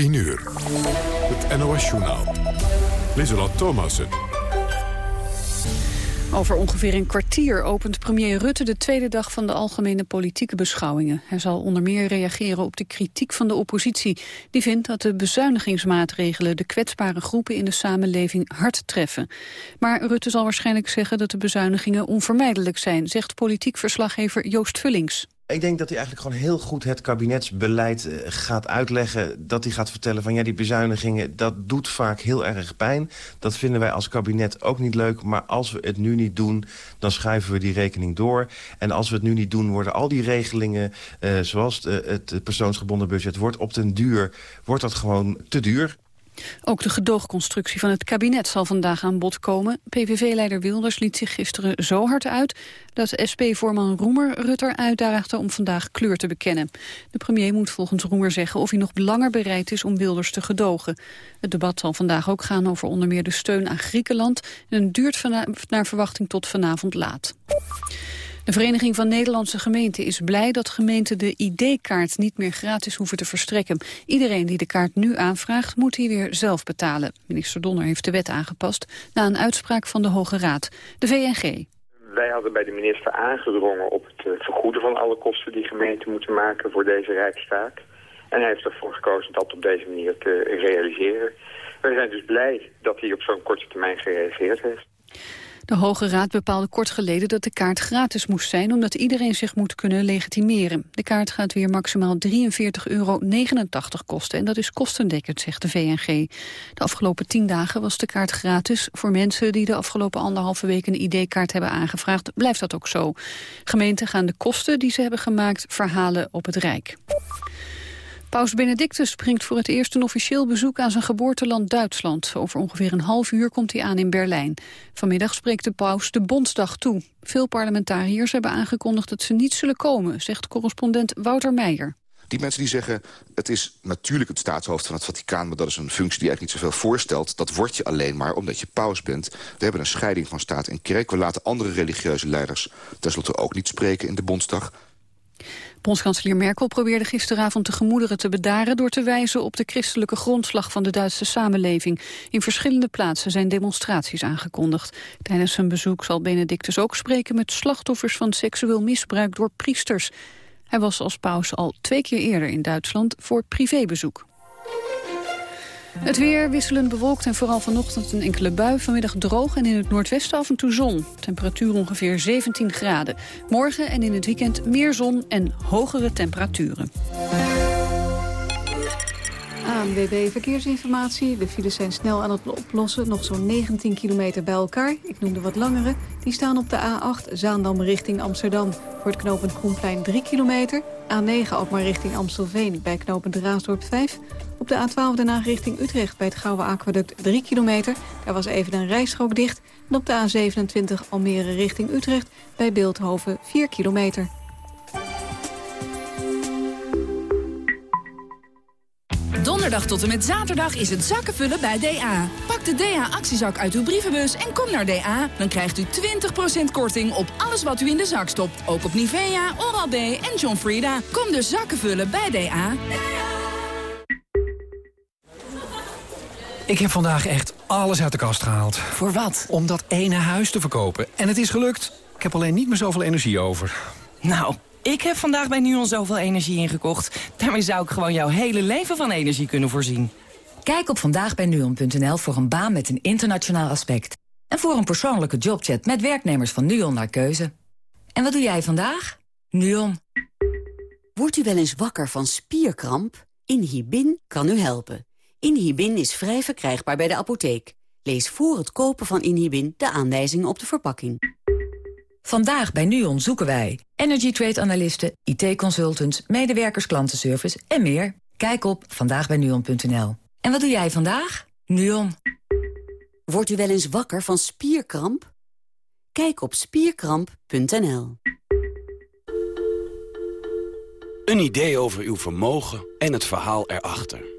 10 uur. Het NOS-journaal. Lieselot Thomassen. Over ongeveer een kwartier opent premier Rutte de tweede dag van de algemene politieke beschouwingen. Hij zal onder meer reageren op de kritiek van de oppositie. Die vindt dat de bezuinigingsmaatregelen de kwetsbare groepen in de samenleving hard treffen. Maar Rutte zal waarschijnlijk zeggen dat de bezuinigingen onvermijdelijk zijn, zegt politiek verslaggever Joost Vullings. Ik denk dat hij eigenlijk gewoon heel goed het kabinetsbeleid eh, gaat uitleggen. Dat hij gaat vertellen van ja, die bezuinigingen, dat doet vaak heel erg pijn. Dat vinden wij als kabinet ook niet leuk. Maar als we het nu niet doen, dan schuiven we die rekening door. En als we het nu niet doen, worden al die regelingen... Uh, zoals het, het persoonsgebonden budget wordt op den duur... wordt dat gewoon te duur. Ook de gedoogconstructie van het kabinet zal vandaag aan bod komen. PVV-leider Wilders liet zich gisteren zo hard uit... dat SP-voorman Roemer Rutter uitdaagde om vandaag kleur te bekennen. De premier moet volgens Roemer zeggen of hij nog langer bereid is om Wilders te gedogen. Het debat zal vandaag ook gaan over onder meer de steun aan Griekenland... en het duurt naar verwachting tot vanavond laat. De Vereniging van Nederlandse Gemeenten is blij dat gemeenten de ID-kaart niet meer gratis hoeven te verstrekken. Iedereen die de kaart nu aanvraagt, moet die weer zelf betalen. Minister Donner heeft de wet aangepast na een uitspraak van de Hoge Raad. De VNG. Wij hadden bij de minister aangedrongen op het eh, vergoeden van alle kosten die gemeenten moeten maken voor deze rijkstaak. En hij heeft ervoor gekozen dat op deze manier te realiseren. Wij zijn dus blij dat hij op zo'n korte termijn gereageerd heeft. De Hoge Raad bepaalde kort geleden dat de kaart gratis moest zijn... omdat iedereen zich moet kunnen legitimeren. De kaart gaat weer maximaal 43,89 euro kosten. En dat is kostendekkend, zegt de VNG. De afgelopen tien dagen was de kaart gratis. Voor mensen die de afgelopen anderhalve week een ID-kaart hebben aangevraagd... blijft dat ook zo. Gemeenten gaan de kosten die ze hebben gemaakt verhalen op het Rijk. Paus Benedictus brengt voor het eerst een officieel bezoek aan zijn geboorteland Duitsland. Over ongeveer een half uur komt hij aan in Berlijn. Vanmiddag spreekt de paus de Bondsdag toe. Veel parlementariërs hebben aangekondigd dat ze niet zullen komen, zegt correspondent Wouter Meijer. Die mensen die zeggen, het is natuurlijk het staatshoofd van het Vaticaan... maar dat is een functie die eigenlijk niet zoveel voorstelt. Dat word je alleen maar omdat je paus bent. We hebben een scheiding van staat en kerk. We laten andere religieuze leiders tenslotte ook niet spreken in de Bondsdag. Bondskanselier Merkel probeerde gisteravond de gemoederen te bedaren... door te wijzen op de christelijke grondslag van de Duitse samenleving. In verschillende plaatsen zijn demonstraties aangekondigd. Tijdens zijn bezoek zal Benedictus ook spreken met slachtoffers van seksueel misbruik door priesters. Hij was als paus al twee keer eerder in Duitsland voor privébezoek. Het weer wisselend bewolkt en vooral vanochtend een enkele bui. Vanmiddag droog en in het noordwesten af en toe zon. Temperatuur ongeveer 17 graden. Morgen en in het weekend meer zon en hogere temperaturen. ANWB Verkeersinformatie. De files zijn snel aan het oplossen. Nog zo'n 19 kilometer bij elkaar. Ik noemde wat langere. Die staan op de A8 Zaandam richting Amsterdam. Voor het knooppunt Koenplein 3 kilometer. A9 ook maar richting Amstelveen bij knooppunt Raasdorp 5. Op de A12 daarna richting Utrecht bij het Gouwe Aquaduct 3 kilometer. Daar was even een rijstrook dicht. En op de A27 Almere richting Utrecht bij Beeldhoven 4 kilometer. Donderdag tot en met zaterdag is het zakkenvullen bij DA. Pak de DA-actiezak uit uw brievenbus en kom naar DA. Dan krijgt u 20% korting op alles wat u in de zak stopt. Ook op Nivea, Oral-B en John Frieda. Kom dus zakkenvullen bij DA. Ik heb vandaag echt alles uit de kast gehaald. Voor wat? Om dat ene huis te verkopen. En het is gelukt. Ik heb alleen niet meer zoveel energie over. Nou, ik heb vandaag bij NUON zoveel energie ingekocht. Daarmee zou ik gewoon jouw hele leven van energie kunnen voorzien. Kijk op vandaagbijnuon.nl voor een baan met een internationaal aspect. En voor een persoonlijke jobchat met werknemers van NUON naar keuze. En wat doe jij vandaag? NUON. Wordt u wel eens wakker van spierkramp? Inhibin kan u helpen. Inhibin is vrij verkrijgbaar bij de apotheek. Lees voor het kopen van Inhibin de aanwijzingen op de verpakking. Vandaag bij NUON zoeken wij energy trade analisten, IT-consultants, medewerkers klantenservice en meer. Kijk op vandaagbijnuon.nl. En wat doe jij vandaag? NUON. Wordt u wel eens wakker van spierkramp? Kijk op spierkramp.nl. Een idee over uw vermogen en het verhaal erachter.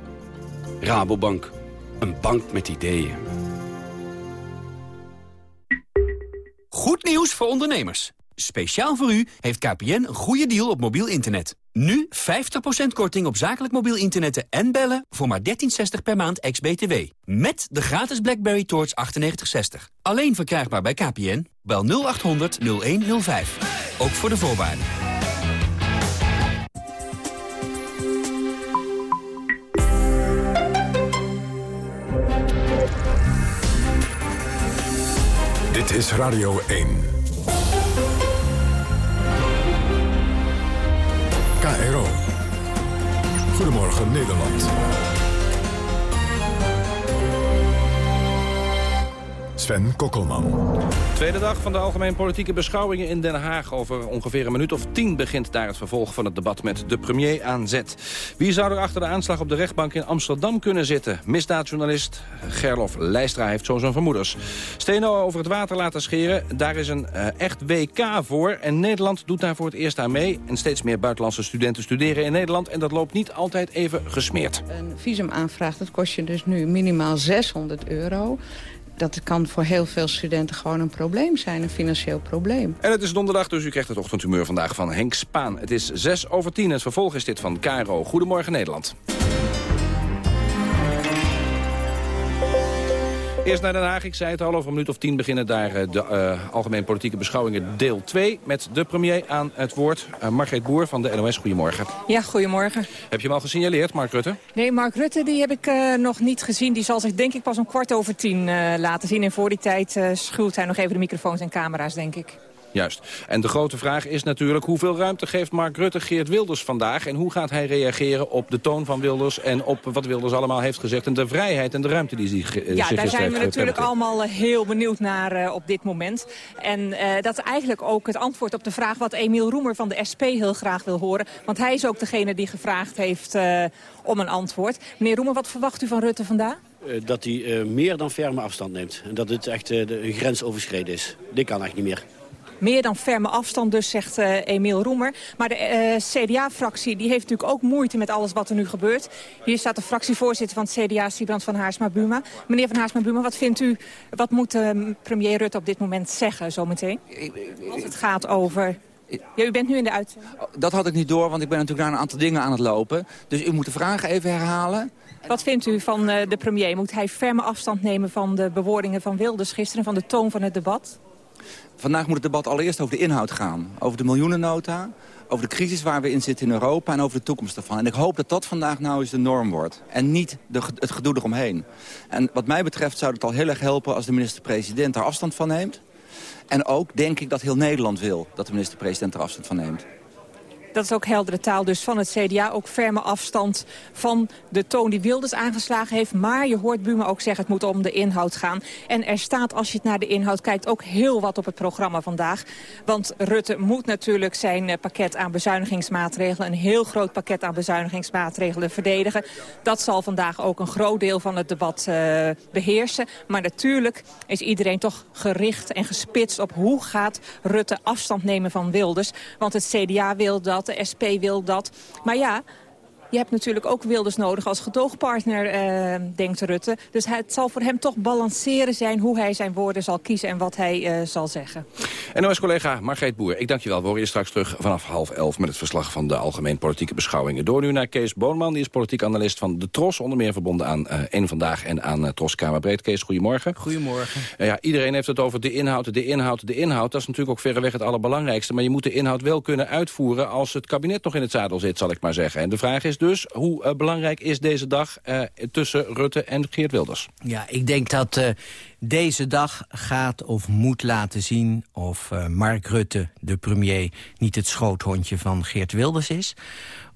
Rabobank, een bank met ideeën. Goed nieuws voor ondernemers. Speciaal voor u heeft KPN een goede deal op mobiel internet. Nu 50% korting op zakelijk mobiel internetten en bellen voor maar 13,60 per maand ex-BTW. Met de gratis BlackBerry Torch 9860. Alleen verkrijgbaar bij KPN. Bel 0800 0105. Ook voor de voorwaarden. Dit is Radio 1. KRO. Goedemorgen Nederland. Sven Kokkelman. Tweede dag van de algemeen politieke beschouwingen in Den Haag. Over ongeveer een minuut of tien begint daar het vervolg van het debat met de premier aan zet. Wie zou er achter de aanslag op de rechtbank in Amsterdam kunnen zitten? Misdaadjournalist Gerlof Leistra heeft zo zijn vermoeders. Steno over het water laten scheren, daar is een uh, echt WK voor. En Nederland doet daar voor het eerst aan mee. En steeds meer buitenlandse studenten studeren in Nederland. En dat loopt niet altijd even gesmeerd. Een visumaanvraag, dat kost je dus nu minimaal 600 euro dat kan voor heel veel studenten gewoon een probleem zijn, een financieel probleem. En het is donderdag, dus u krijgt het ochtendhumeur vandaag van Henk Spaan. Het is 6 over 10. Het vervolg is dit van Caro. Goedemorgen Nederland. Eerst naar Den Haag. Ik zei het al, over een minuut of tien beginnen daar eh, de uh, algemeen politieke beschouwingen deel 2... met de premier aan het woord. Uh, Margreet Boer van de NOS, goedemorgen. Ja, goedemorgen. Heb je hem al gesignaleerd, Mark Rutte? Nee, Mark Rutte die heb ik uh, nog niet gezien. Die zal zich denk ik pas om kwart over tien laten zien. En voor die tijd schuwt hij nog even de microfoons en camera's, denk ik. Juist. En de grote vraag is natuurlijk... hoeveel ruimte geeft Mark Rutte Geert Wilders vandaag... en hoe gaat hij reageren op de toon van Wilders... en op wat Wilders allemaal heeft gezegd... en de vrijheid en de ruimte die zich uh, Ja, daar zijn we natuurlijk allemaal heel benieuwd naar uh, op dit moment. En uh, dat is eigenlijk ook het antwoord op de vraag... wat Emiel Roemer van de SP heel graag wil horen. Want hij is ook degene die gevraagd heeft om een antwoord. Meneer Roemer, wat verwacht u van Rutte vandaag? dat hij meer dan ferme afstand neemt. En dat het echt een grens overschreden is. Dit kan echt niet meer meer dan ferme afstand dus, zegt uh, Emiel Roemer. Maar de uh, CDA-fractie die heeft natuurlijk ook moeite met alles wat er nu gebeurt. Hier staat de fractievoorzitter van het CDA, Sibrand van Haarsma-Buma. Meneer van Haarsma-Buma, wat vindt u, wat moet uh, premier Rutte op dit moment zeggen zometeen? Als het gaat over ja, u bent nu in de uitzending. Dat had ik niet door, want ik ben natuurlijk naar een aantal dingen aan het lopen. Dus u moet de vragen even herhalen. Wat vindt u van de premier? Moet hij ferme afstand nemen van de bewoordingen van Wilders gisteren... van de toon van het debat? Vandaag moet het debat allereerst over de inhoud gaan. Over de miljoenennota, over de crisis waar we in zitten in Europa... en over de toekomst ervan. En ik hoop dat dat vandaag nou eens de norm wordt. En niet de, het gedoe eromheen. En wat mij betreft zou het al heel erg helpen als de minister-president daar afstand van neemt. En ook denk ik dat heel Nederland wil dat de minister-president er afstand van neemt. Dat is ook heldere taal dus van het CDA. Ook ferme afstand van de toon die Wilders aangeslagen heeft. Maar je hoort Buma ook zeggen het moet om de inhoud gaan. En er staat, als je het naar de inhoud kijkt, ook heel wat op het programma vandaag. Want Rutte moet natuurlijk zijn eh, pakket aan bezuinigingsmaatregelen... een heel groot pakket aan bezuinigingsmaatregelen verdedigen. Dat zal vandaag ook een groot deel van het debat uh, beheersen. Maar natuurlijk is iedereen toch gericht en gespitst op hoe gaat Rutte afstand nemen van Wilders. Want het CDA wil dat de SP wil dat. Maar ja, je hebt natuurlijk ook Wilders nodig als gedoogpartner, eh, denkt Rutte. Dus het zal voor hem toch balanceren zijn hoe hij zijn woorden zal kiezen en wat hij uh, zal zeggen. En als collega Margreet Boer, ik dank je wel. We horen je straks terug vanaf half elf met het verslag van de algemeen politieke beschouwingen. Door nu naar Kees Boonman, die is politiek analist van de TROS. Onder meer verbonden aan uh, Eén Vandaag en aan uh, TROS Kamerbreed. Kees, goedemorgen. Goedemorgen. ja, iedereen heeft het over de inhoud, de inhoud, de inhoud. Dat is natuurlijk ook verreweg het allerbelangrijkste. Maar je moet de inhoud wel kunnen uitvoeren als het kabinet nog in het zadel zit, zal ik maar zeggen. En de vraag is dus, hoe uh, belangrijk is deze dag uh, tussen Rutte en Geert Wilders? Ja, ik denk dat uh, deze dag gaat of moet laten zien... of Mark Rutte, de premier, niet het schoothondje van Geert Wilders is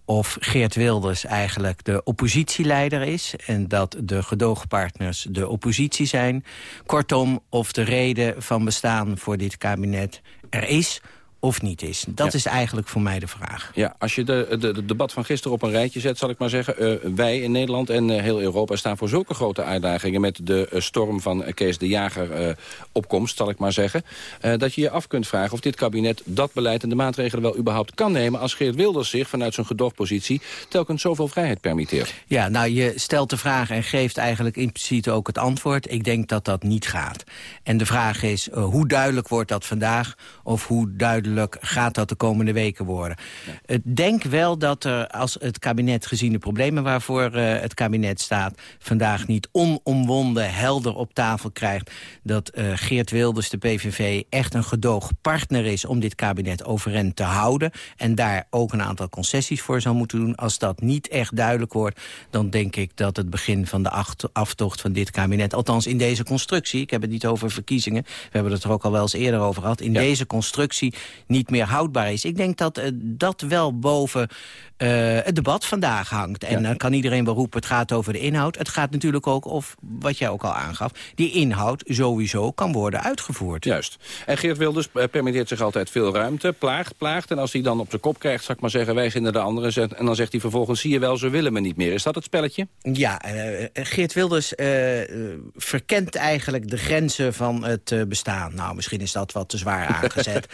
of Geert Wilders eigenlijk de oppositieleider is... en dat de gedoogpartners de oppositie zijn. Kortom, of de reden van bestaan voor dit kabinet er is of niet is. Dat is eigenlijk voor mij de vraag. Ja, als je de, de, de debat van gisteren op een rijtje zet, zal ik maar zeggen... Uh, wij in Nederland en uh, heel Europa staan voor zulke grote uitdagingen... met de uh, storm van Kees de Jager opkomst, zal ik maar zeggen... dat je je af kunt vragen of dit kabinet dat beleid en de maatregelen wel überhaupt kan nemen... als Geert Wilders zich vanuit zijn gedoogpositie telkens zoveel vrijheid permitteert. Ja, nou, je stelt de vraag en geeft eigenlijk impliciet ook het antwoord. Ik denk dat dat niet gaat. En de vraag is, hoe duidelijk wordt dat vandaag... of hoe duidelijk gaat dat de komende weken worden? Ik denk wel dat er, als het kabinet gezien de problemen waarvoor uh, het kabinet staat... vandaag niet onomwonden, helder op tafel krijgt... dat uh, Geert Wilders, de PVV, echt een gedoogpartner is... om dit kabinet overeind te houden... en daar ook een aantal concessies voor zou moeten doen. Als dat niet echt duidelijk wordt... dan denk ik dat het begin van de aftocht van dit kabinet... althans in deze constructie, ik heb het niet over verkiezingen... we hebben het er ook al wel eens eerder over gehad... in ja. deze constructie niet meer houdbaar is. Ik denk dat uh, dat wel boven uh, het debat vandaag hangt. En dan kan iedereen wel roepen, het gaat over de inhoud. Het gaat natuurlijk ook, of wat jij ook al aangaf... die inhoud sowieso kan worden uitgevoerd. Juist. En Geert Wilders permitteert zich altijd veel ruimte, plaagt, plaagt. En als hij dan op zijn kop krijgt, zal ik maar zeggen... wij zijn de anderen. En dan zegt hij vervolgens, zie je wel, ze willen me niet meer. Is dat het spelletje? Ja, uh, Geert Wilders uh, verkent eigenlijk de grenzen van het bestaan. Nou, misschien is dat wat te zwaar aangezet.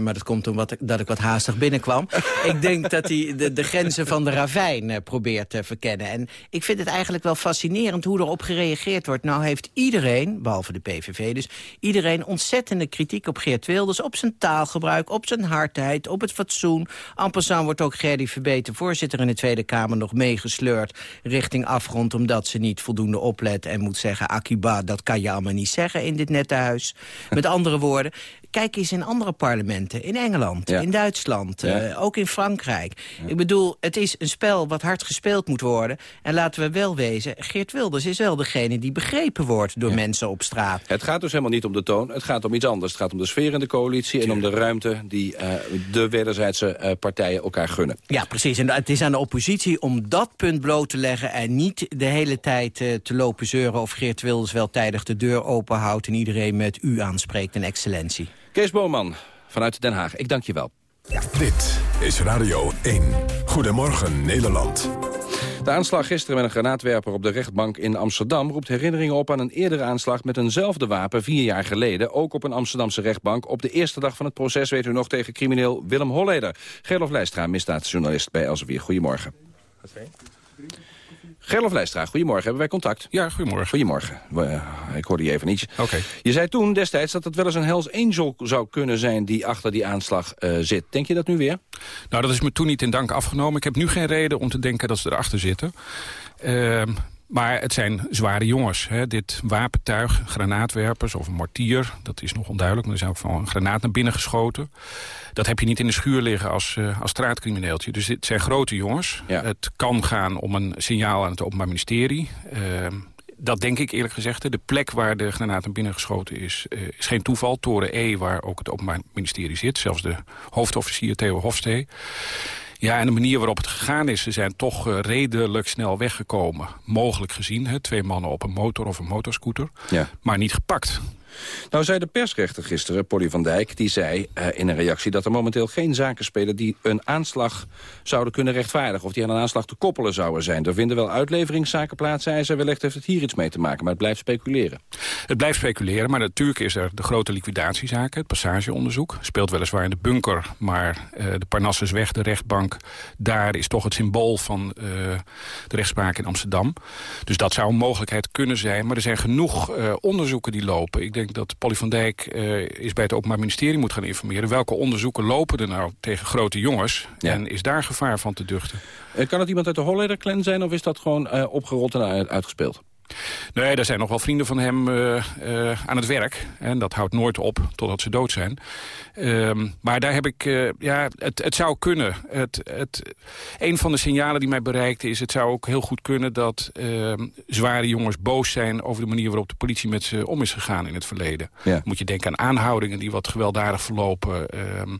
maar dat komt omdat ik, dat ik wat haastig binnenkwam. ik denk dat hij de, de grenzen van de ravijn uh, probeert te verkennen. En ik vind het eigenlijk wel fascinerend hoe erop gereageerd wordt. Nou heeft iedereen, behalve de PVV dus... iedereen ontzettende kritiek op Geert Wilders... op zijn taalgebruik, op zijn hardheid, op het fatsoen. En passant wordt ook Gerdy Verbeter, voorzitter in de Tweede Kamer... nog meegesleurd richting afgrond... omdat ze niet voldoende oplet en moet zeggen... Akiba, dat kan je allemaal niet zeggen in dit nette huis. Met andere woorden, kijk eens in andere parlementen. In Engeland, ja. in Duitsland, ja. uh, ook in Frankrijk. Ja. Ik bedoel, het is een spel wat hard gespeeld moet worden. En laten we wel wezen, Geert Wilders is wel degene die begrepen wordt door mensen op straat. Het gaat dus helemaal niet om de toon, het gaat om iets anders. Het gaat om de sfeer in de coalitie en om de ruimte die uh, de wederzijdse uh, partijen elkaar gunnen. Ja, precies. En het is aan de oppositie om dat punt bloot te leggen... en niet de hele tijd te lopen zeuren of Geert Wilders wel tijdig de deur open houdt... en iedereen met u aanspreekt en excellentie. Kees Boman vanuit Den Haag, ik dank je wel. Dit is Radio 1. Goedemorgen Nederland. De aanslag gisteren met een granaatwerper op de rechtbank in Amsterdam... roept herinneringen op aan een eerdere aanslag met eenzelfde wapen vier jaar geleden. Ook op een Amsterdamse rechtbank. Op de eerste dag van het proces weet u nog tegen crimineel Willem Holleder. Gerlof Leistra, misdaadsjournalist bij Elsevier. Goedemorgen. Gerlof Leistra, goedemorgen. Hebben wij contact? Ja, goedemorgen. Goedemorgen. Uh, ik hoorde je even niet. Oké. Okay. Je zei toen destijds dat het wel eens een Hells Angel zou kunnen zijn... die achter die aanslag uh, zit. Denk je dat nu weer? Nou, dat is me toen niet in dank afgenomen. Ik heb nu geen reden om te denken dat ze erachter zitten. Uh, maar het zijn zware jongens. Hè. Dit wapentuig, granaatwerpers of een mortier... dat is nog onduidelijk, maar er is ook van een granaat naar binnen geschoten. Dat heb je niet in de schuur liggen als, uh, als straatcrimineeltje. Dus dit zijn grote jongens. Ja. Het kan gaan om een signaal aan het Openbaar Ministerie... Uh, dat denk ik eerlijk gezegd. De plek waar de granaat naar binnen geschoten is, uh, is geen toeval. Toren E, waar ook het Openbaar Ministerie zit. Zelfs de hoofdofficier Theo Hofstee. Ja, en de manier waarop het gegaan is, ze zijn toch uh, redelijk snel weggekomen. Mogelijk gezien, hè, twee mannen op een motor of een motorscooter. Ja. Maar niet gepakt. Nou zei de persrechter gisteren, Polly van Dijk, die zei uh, in een reactie... dat er momenteel geen zaken spelen die een aanslag zouden kunnen rechtvaardigen... of die aan een aanslag te koppelen zouden zijn. Er vinden wel uitleveringszaken plaats, zei ze. Wellicht heeft het hier iets mee te maken, maar het blijft speculeren. Het blijft speculeren, maar natuurlijk is er de grote liquidatiezaken... het passageonderzoek, speelt weliswaar in de bunker... maar uh, de Parnassusweg, de rechtbank... daar is toch het symbool van uh, de rechtspraak in Amsterdam. Dus dat zou een mogelijkheid kunnen zijn. Maar er zijn genoeg onderzoeken die lopen. Ik denk denk dat Polly van Dijk uh, is bij het Openbaar Ministerie moet gaan informeren. Welke onderzoeken lopen er nou tegen grote jongens? Ja. En is daar gevaar van te duchten? Uh, kan het iemand uit de Holleder-clan zijn of is dat gewoon uh, opgerold en uitgespeeld? Nee, er zijn nog wel vrienden van hem uh, uh, aan het werk. En dat houdt nooit op totdat ze dood zijn. Uh, maar daar heb ik... Uh, ja, het, het zou kunnen. Het, het, een van de signalen die mij bereikte is... het zou ook heel goed kunnen dat ehm, zware jongens boos zijn... over de manier waarop de politie met ze om is gegaan in het verleden. Ja. Moet je denken aan aanhoudingen die wat gewelddadig verlopen... Ehm,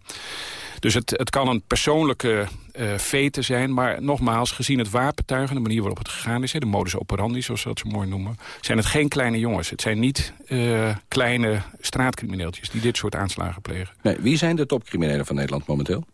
Dus het, het kan een persoonlijke uh, zijn. Maar nogmaals, gezien het wapentuig en de manier waarop het gegaan is... Hè, de modus operandi, zoals ze dat zo mooi noemen... zijn het geen kleine jongens. Het zijn niet uh, kleine straatcrimineeltjes die dit soort aanslagen plegen. Nee, wie zijn de topcriminelen van Nederland momenteel?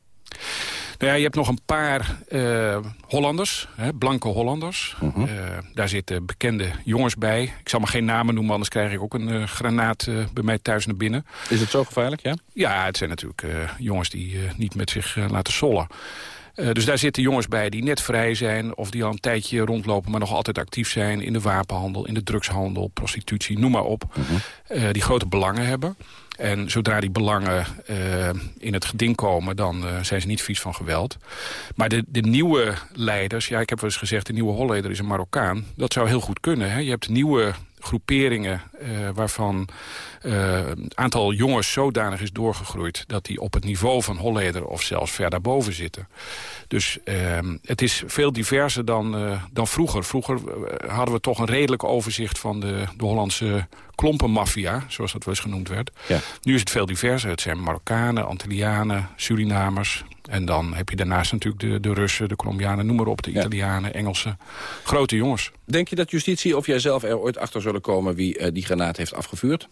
Nou ja, je hebt nog een paar uh, Hollanders, hè, blanke Hollanders. Uh -huh. uh, daar zitten bekende jongens bij. Ik zal maar geen namen noemen, anders krijg ik ook een granaat bij mij thuis naar binnen. Is het zo gevaarlijk, ja? Ja, het zijn natuurlijk jongens die niet met zich laten sollen. Uh, dus daar zitten jongens bij die net vrij zijn... of die al een tijdje rondlopen, maar nog altijd actief zijn... in de wapenhandel, in de drugshandel, prostitutie, noem maar op. Uh, die grote belangen hebben. En zodra die belangen in het geding komen... dan zijn ze niet vies van geweld. Maar de, de nieuwe leiders... ja, ik heb wel eens gezegd... de nieuwe Holleder is een Marokkaan. Dat zou heel goed kunnen. Hè? Je hebt nieuwe groeperingen uh, waarvan uh, een aantal jongens zodanig is doorgegroeid... dat die op het niveau van Holleder of zelfs ver daarboven zitten. Dus uh, het is veel diverser dan, uh, dan vroeger. Vroeger hadden we toch een redelijk overzicht van de, de Hollandse klompenmafia... zoals dat wel eens genoemd werd. Ja. Nu is het veel diverser. Het zijn Marokkanen, Antillianen, Surinamers... En dan heb je daarnaast natuurlijk de, de Russen, de Colombianen, noem maar op, de Italianen, Engelsen. Grote jongens. Denk je dat justitie of jij zelf er ooit achter zullen komen wie uh, die granaat heeft afgevuurd?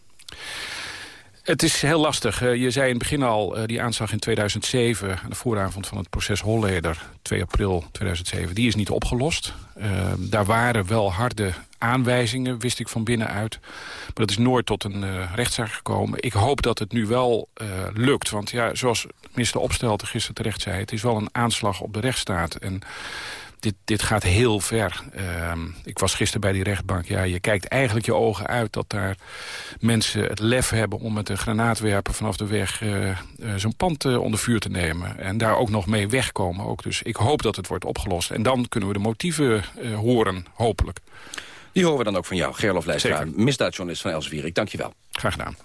Het is heel lastig. Je zei in het begin al, die aanslag in 2007... aan de vooravond van het proces Holleder, 2 april 2007... die is niet opgelost. Uh, daar waren wel harde aanwijzingen, wist ik van binnenuit. Maar dat is nooit tot een uh, rechtszaak gekomen. Ik hoop dat het nu wel lukt. Want ja, zoals minister Opstelten gisteren terecht zei... het is wel een aanslag op de rechtsstaat. En dit, dit gaat heel ver. Uh, ik was gisteren bij die rechtbank. Ja, je kijkt eigenlijk je ogen uit dat daar mensen het lef hebben... om met een granaatwerper vanaf de weg uh, uh, zo'n pand uh, onder vuur te nemen. En daar ook nog mee wegkomen. Ook. Dus ik hoop dat het wordt opgelost. En dan kunnen we de motieven horen, hopelijk. Die horen we dan ook van jou, Gerlof Leijstra, misdaadjournalist van Elsevier. Ik dank je wel. Graag gedaan.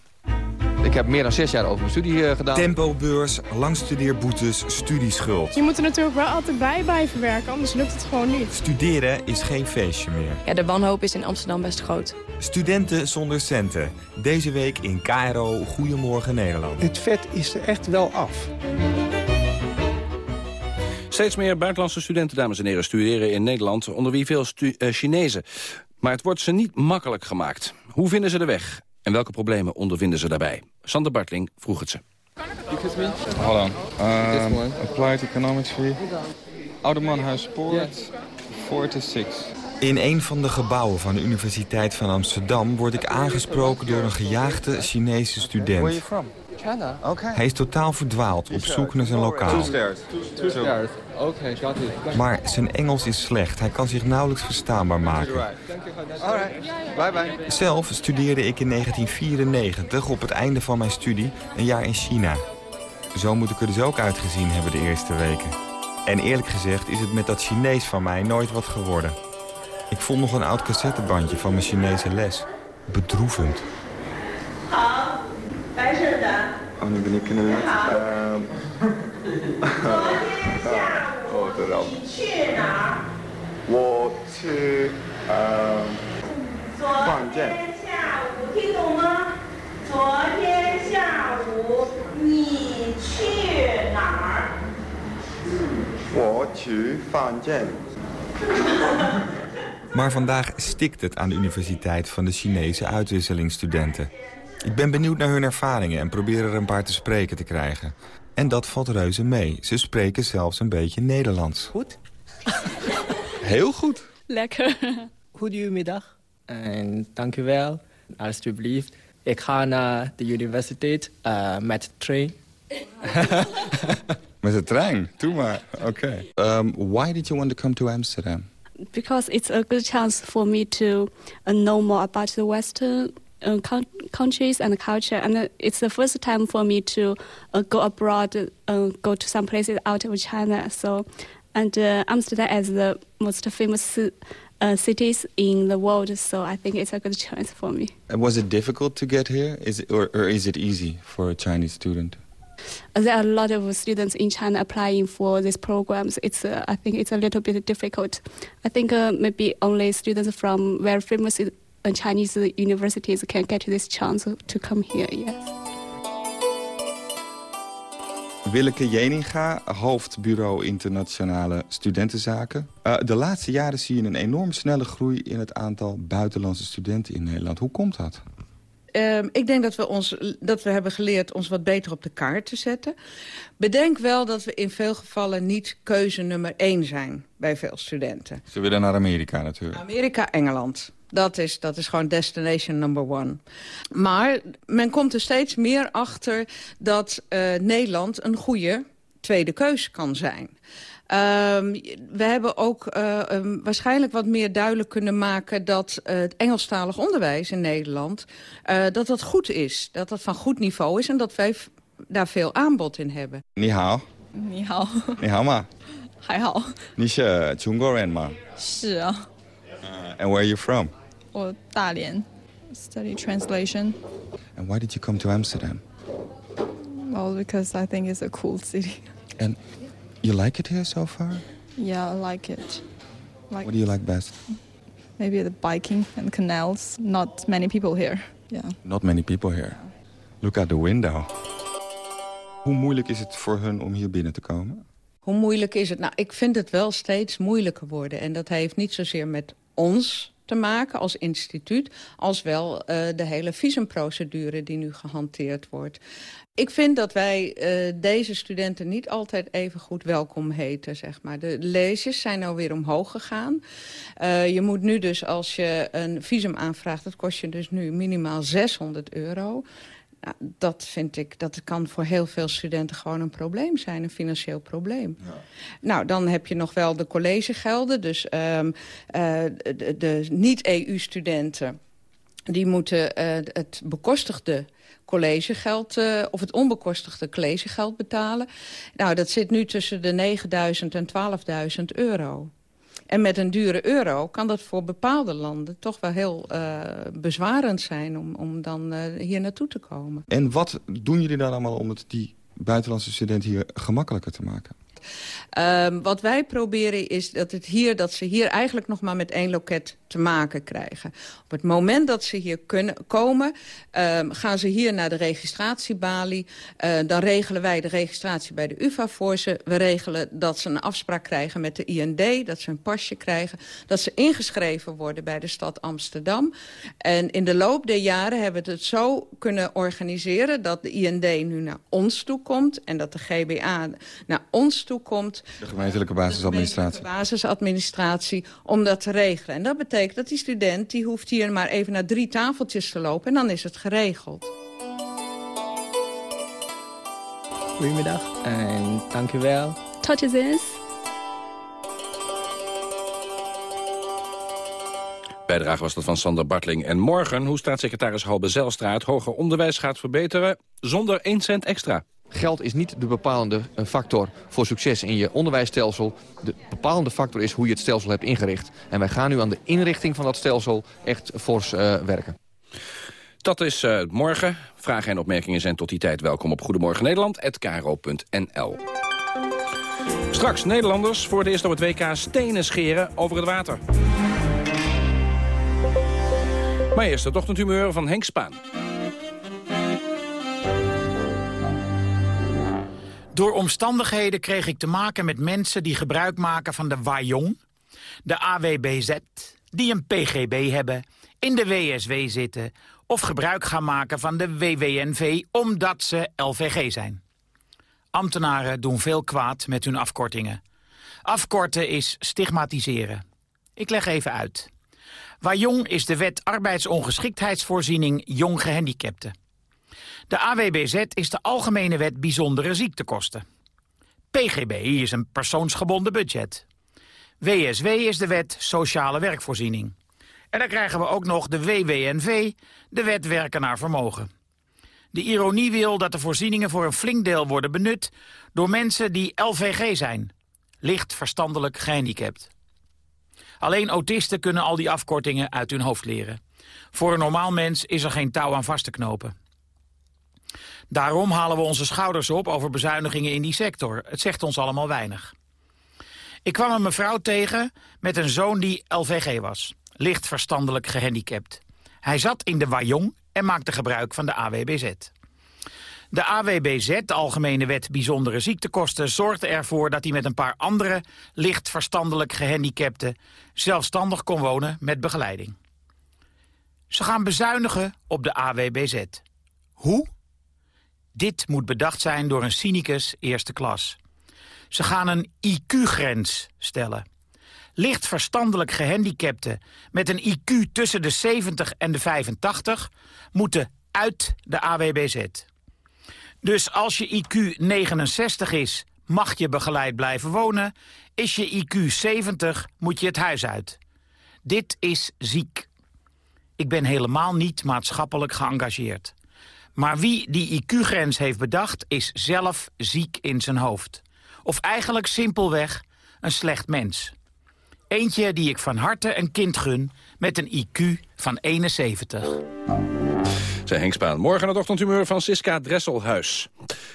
Ik heb meer dan zes jaar over mijn studie uh, gedaan. Tempobeurs, langstudeerboetes, studieschuld. Je moet er natuurlijk wel altijd bij blijven werken, anders lukt het gewoon niet. Studeren is geen feestje meer. Ja, de wanhoop is in Amsterdam best groot. Studenten zonder centen. Deze week in KRO Goedemorgen Nederland. Het vet is er echt wel af. Steeds meer buitenlandse studenten, dames en heren, studeren in Nederland... onder wie veel uh, Chinezen. Maar het wordt ze niet makkelijk gemaakt. Hoe vinden ze de weg? En welke problemen ondervinden ze daarbij? Sander Bartling vroeg het ze. Hold on. Um, applied economics fee. Oudermanhuis Poort, 4 to 6. In een van de gebouwen van de Universiteit van Amsterdam... word ik aangesproken door een gejaagde Chinese student. Hij is totaal verdwaald op zoek naar zijn lokaal. Maar zijn Engels is slecht. Hij kan zich nauwelijks verstaanbaar maken. Alright. Bye bye. Zelf studeerde ik in 1994 op het einde van mijn studie een jaar in China. Zo moet ik er dus ook uitgezien hebben de eerste weken. En eerlijk gezegd is het met dat Chinees van mij nooit wat geworden. Ik vond nog een oud cassettebandje van mijn Chinese les. Bedroevend. Oh, nu ben ik in het... Um... oh, de ramp. 我去呃放箭。听懂吗？昨天下午你去哪儿？我去放箭。 Maar vandaag stikt het aan de Universiteit van de Chinese uitwisselingsstudenten. Ik ben benieuwd naar hun ervaringen en probeer er een paar te spreken te krijgen. En dat valt reuze mee. Ze spreken zelfs een beetje Nederlands. Goed. Heel goed. Lekker. Goedemiddag. En dank u wel. Alsjeblieft. Ik ga naar de universiteit uh, met de trein. met de trein? Doe maar. Oké. Okay. Um, why did you want to come to Amsterdam? Because it's a good chance for me to uh, know more about the Western uh, countries and culture. And it's the first time for me to uh, go abroad, uh, go to some places out of China. So, and uh, Amsterdam is the most famous uh, cities in the world. So I think it's a good chance for me. And was it difficult to get here, is it, or, or is it easy for a Chinese student? There are a lot of students in China applying for these programs. It's, uh, I think it's a little bit difficult. I think uh, maybe only students from very famous Chinese universities can get this chance to come here, yes. Willeke Jeninga, hoofdbureau internationale studentenzaken. Uh, de laatste jaren zie je een enorm snelle groei in het aantal buitenlandse studenten in Nederland. Hoe komt dat? Um, ik denk dat we, ons, dat we hebben geleerd ons wat beter op de kaart te zetten. Bedenk wel dat we in veel gevallen niet keuze nummer één zijn bij veel studenten. Ze willen naar Amerika natuurlijk. Amerika, Engeland. Dat is, dat is gewoon destination number one. Maar men komt er steeds meer achter dat eh, Nederland een goede tweede keus kan zijn. Ehm, we hebben ook eh, ehm, waarschijnlijk wat meer duidelijk kunnen maken... dat uh, het Engelstalig onderwijs in Nederland dat dat goed is. Dat dat van goed niveau is en dat wij daar veel aanbod in hebben. Ni hao. Ni hao. Ni hao ma. Hai hao. Ni shi Zhongguo ren ma. Shi uh, And where are you from? or Dalian, study translation. And why did you come to Amsterdam? Well, because I think it's a cool city. And you like it here so far? Yeah, I like it. Like what do you like best? Maybe the biking and canals. Not many people here. Yeah. Not many people here. Look out the window. Hoe moeilijk is het voor hun om hier binnen te komen? Hoe moeilijk is het? Nou, ik vind het wel steeds moeilijker worden. En dat heeft niet zozeer met ons te maken als instituut... als wel uh, de hele visumprocedure die nu gehanteerd wordt. Ik vind dat wij uh, deze studenten niet altijd even goed welkom heten. Zeg maar. De leesjes zijn nou weer omhoog gegaan. Uh, je moet nu dus, als je een visum aanvraagt... dat kost je dus nu minimaal 600 euro... Nou, dat vind ik, dat kan voor heel veel studenten gewoon een probleem zijn, een financieel probleem. Ja. Nou, dan heb je nog wel de collegegelden, dus um, uh, de, de niet-EU-studenten... die moeten uh, het bekostigde collegegeld uh, of het onbekostigde collegegeld betalen. Nou, dat zit nu tussen de 9.000 en 12.000 euro. En met een dure euro kan dat voor bepaalde landen toch wel heel uh, bezwarend zijn om, om dan uh, hier naartoe te komen. En wat doen jullie daar allemaal om het die buitenlandse studenten hier gemakkelijker te maken? Um, wat wij proberen is dat, het hier, dat ze hier eigenlijk nog maar met één loket te maken krijgen. Op het moment dat ze hier kunnen komen, um, gaan ze hier naar de registratiebalie. Uh, dan regelen wij de registratie bij de UvA voor ze. We regelen dat ze een afspraak krijgen met de IND, dat ze een pasje krijgen. Dat ze ingeschreven worden bij de stad Amsterdam. En in de loop der jaren hebben we het zo kunnen organiseren... dat de IND nu naar ons toe komt en dat de GBA naar ons toe komt. De gemeentelijke basisadministratie. De basisadministratie, om dat te regelen. En dat betekent dat die student die hoeft hier maar even naar drie tafeltjes te lopen... en dan is het geregeld. Goedemiddag en dank u wel. Tot ziens. Bijdrage was dat van Sander Bartling. En morgen, hoe staatssecretaris Halbe Zelstra het hoger onderwijs gaat verbeteren... zonder 1 cent extra. Geld is niet de bepalende factor voor succes in je onderwijsstelsel. De bepalende factor is hoe je het stelsel hebt ingericht. En wij gaan nu aan de inrichting van dat stelsel echt fors uh, werken. Dat is uh, morgen. Vragen en opmerkingen zijn tot die tijd welkom op Goedemorgen Nederland@kro.nl. Straks Nederlanders voor het eerst op het WK stenen scheren over het water. Maar eerst het ochtendhumeur van Henk Spaan. Door omstandigheden kreeg ik te maken met mensen die gebruik maken van de WAJONG, de AWBZ, die een PGB hebben, in de WSW zitten of gebruik gaan maken van de WWNV omdat ze LVG zijn. Ambtenaren doen veel kwaad met hun afkortingen. Afkorten is stigmatiseren. Ik leg even uit. WAJONG is de wet arbeidsongeschiktheidsvoorziening jong gehandicapten. De AWBZ is de Algemene Wet Bijzondere Ziektekosten. PGB is een persoonsgebonden budget. WSW is de Wet Sociale Werkvoorziening. En dan krijgen we ook nog de WWNV, de Wet Werken naar Vermogen. De ironie wil dat de voorzieningen voor een flink deel worden benut... door mensen die LVG zijn, licht verstandelijk gehandicapt. Alleen autisten kunnen al die afkortingen uit hun hoofd leren. Voor een normaal mens is er geen touw aan vast te knopen. Daarom halen we onze schouders op over bezuinigingen in die sector. Het zegt ons allemaal weinig. Ik kwam een mevrouw tegen met een zoon die LVG was. Licht verstandelijk gehandicapt. Hij zat in de Wajong en maakte gebruik van de AWBZ. De AWBZ, de Algemene Wet Bijzondere Ziektekosten... zorgde ervoor dat hij met een paar andere licht verstandelijk gehandicapten... zelfstandig kon wonen met begeleiding. Ze gaan bezuinigen op de AWBZ. Hoe? Dit moet bedacht zijn door een cynicus eerste klas. Ze gaan een IQ-grens stellen. Licht verstandelijk gehandicapten met een IQ tussen de 70 en de 85 moeten uit de AWBZ. Dus als je IQ 69 is, mag je begeleid blijven wonen. Is je IQ 70, moet je het huis uit. Dit is ziek. Ik ben helemaal niet maatschappelijk geëngageerd. Maar wie die IQ-grens heeft bedacht, is zelf ziek in zijn hoofd. Of eigenlijk simpelweg een slecht mens. Eentje die ik van harte een kind gun met een IQ van 71. Zij Henk Spaan. Morgen het ochtendhumeur van Siska Dresselhuis.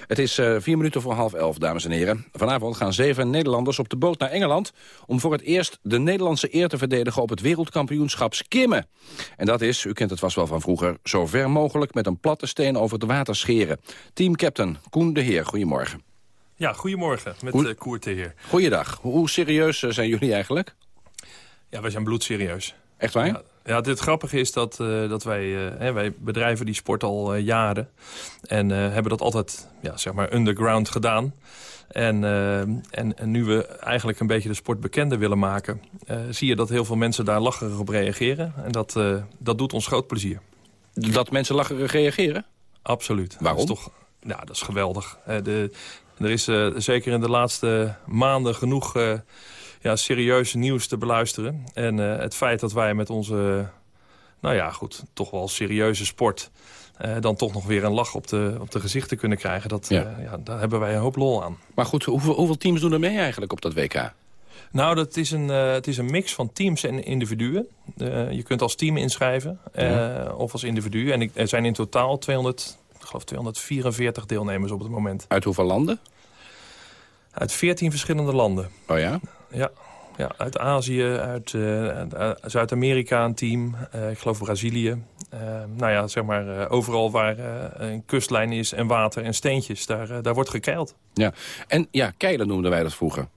Het is uh, vier minuten voor half elf, dames en heren. Vanavond gaan zeven Nederlanders op de boot naar Engeland... om voor het eerst de Nederlandse eer te verdedigen op het wereldkampioenschap skimmen. En dat is, u kent het vast wel van vroeger... zo ver mogelijk met een platte steen over het water scheren. Teamcaptain Koen de Heer, goedemorgen. Ja, goedemorgen met Hoe... Koert de Heer. Goeiedag. Hoe serieus eh, zijn jullie eigenlijk? Ja, wij zijn bloedserieus. Echt waar? Ja, ja, dit grappige is dat, uh, dat wij, uh, wij bedrijven die sport al uh, jaren. En hebben dat altijd ja, zeg maar underground gedaan. En, en, en, nu we eigenlijk een beetje de sport bekender willen maken... zie je dat heel veel mensen daar lacherig op reageren. En dat, dat doet ons groot plezier. Dat mensen lacherig reageren? Absoluut. Waarom? Dat is toch, ja, dat is geweldig. de, er is zeker in de laatste maanden genoeg ja, serieus nieuws te beluisteren. En uh, het feit dat wij met onze, nou ja goed, toch wel serieuze sport... Uh, dan toch nog weer een lach op de, op de gezichten kunnen krijgen. Dat, ja. Uh, ja, daar hebben wij een hoop lol aan. Maar goed, hoeveel, hoeveel teams doen er mee eigenlijk op dat WK? Nou, dat is een, uh, het is een mix van teams en individuen. Je kunt als team inschrijven ja. of als individu. En ik, er zijn in totaal 200, ik geloof 244 deelnemers op het moment. Uit hoeveel landen? Uit 14 verschillende landen. Oh ja? Ja, ja uit Azië, uit uh, Zuid-Amerika een team, uh, ik geloof Brazilië. Uh, nou ja, zeg maar, overal waar een kustlijn is en water en steentjes, daar, daar wordt gekeild. Ja, en ja, keilen noemden wij dat vroeger.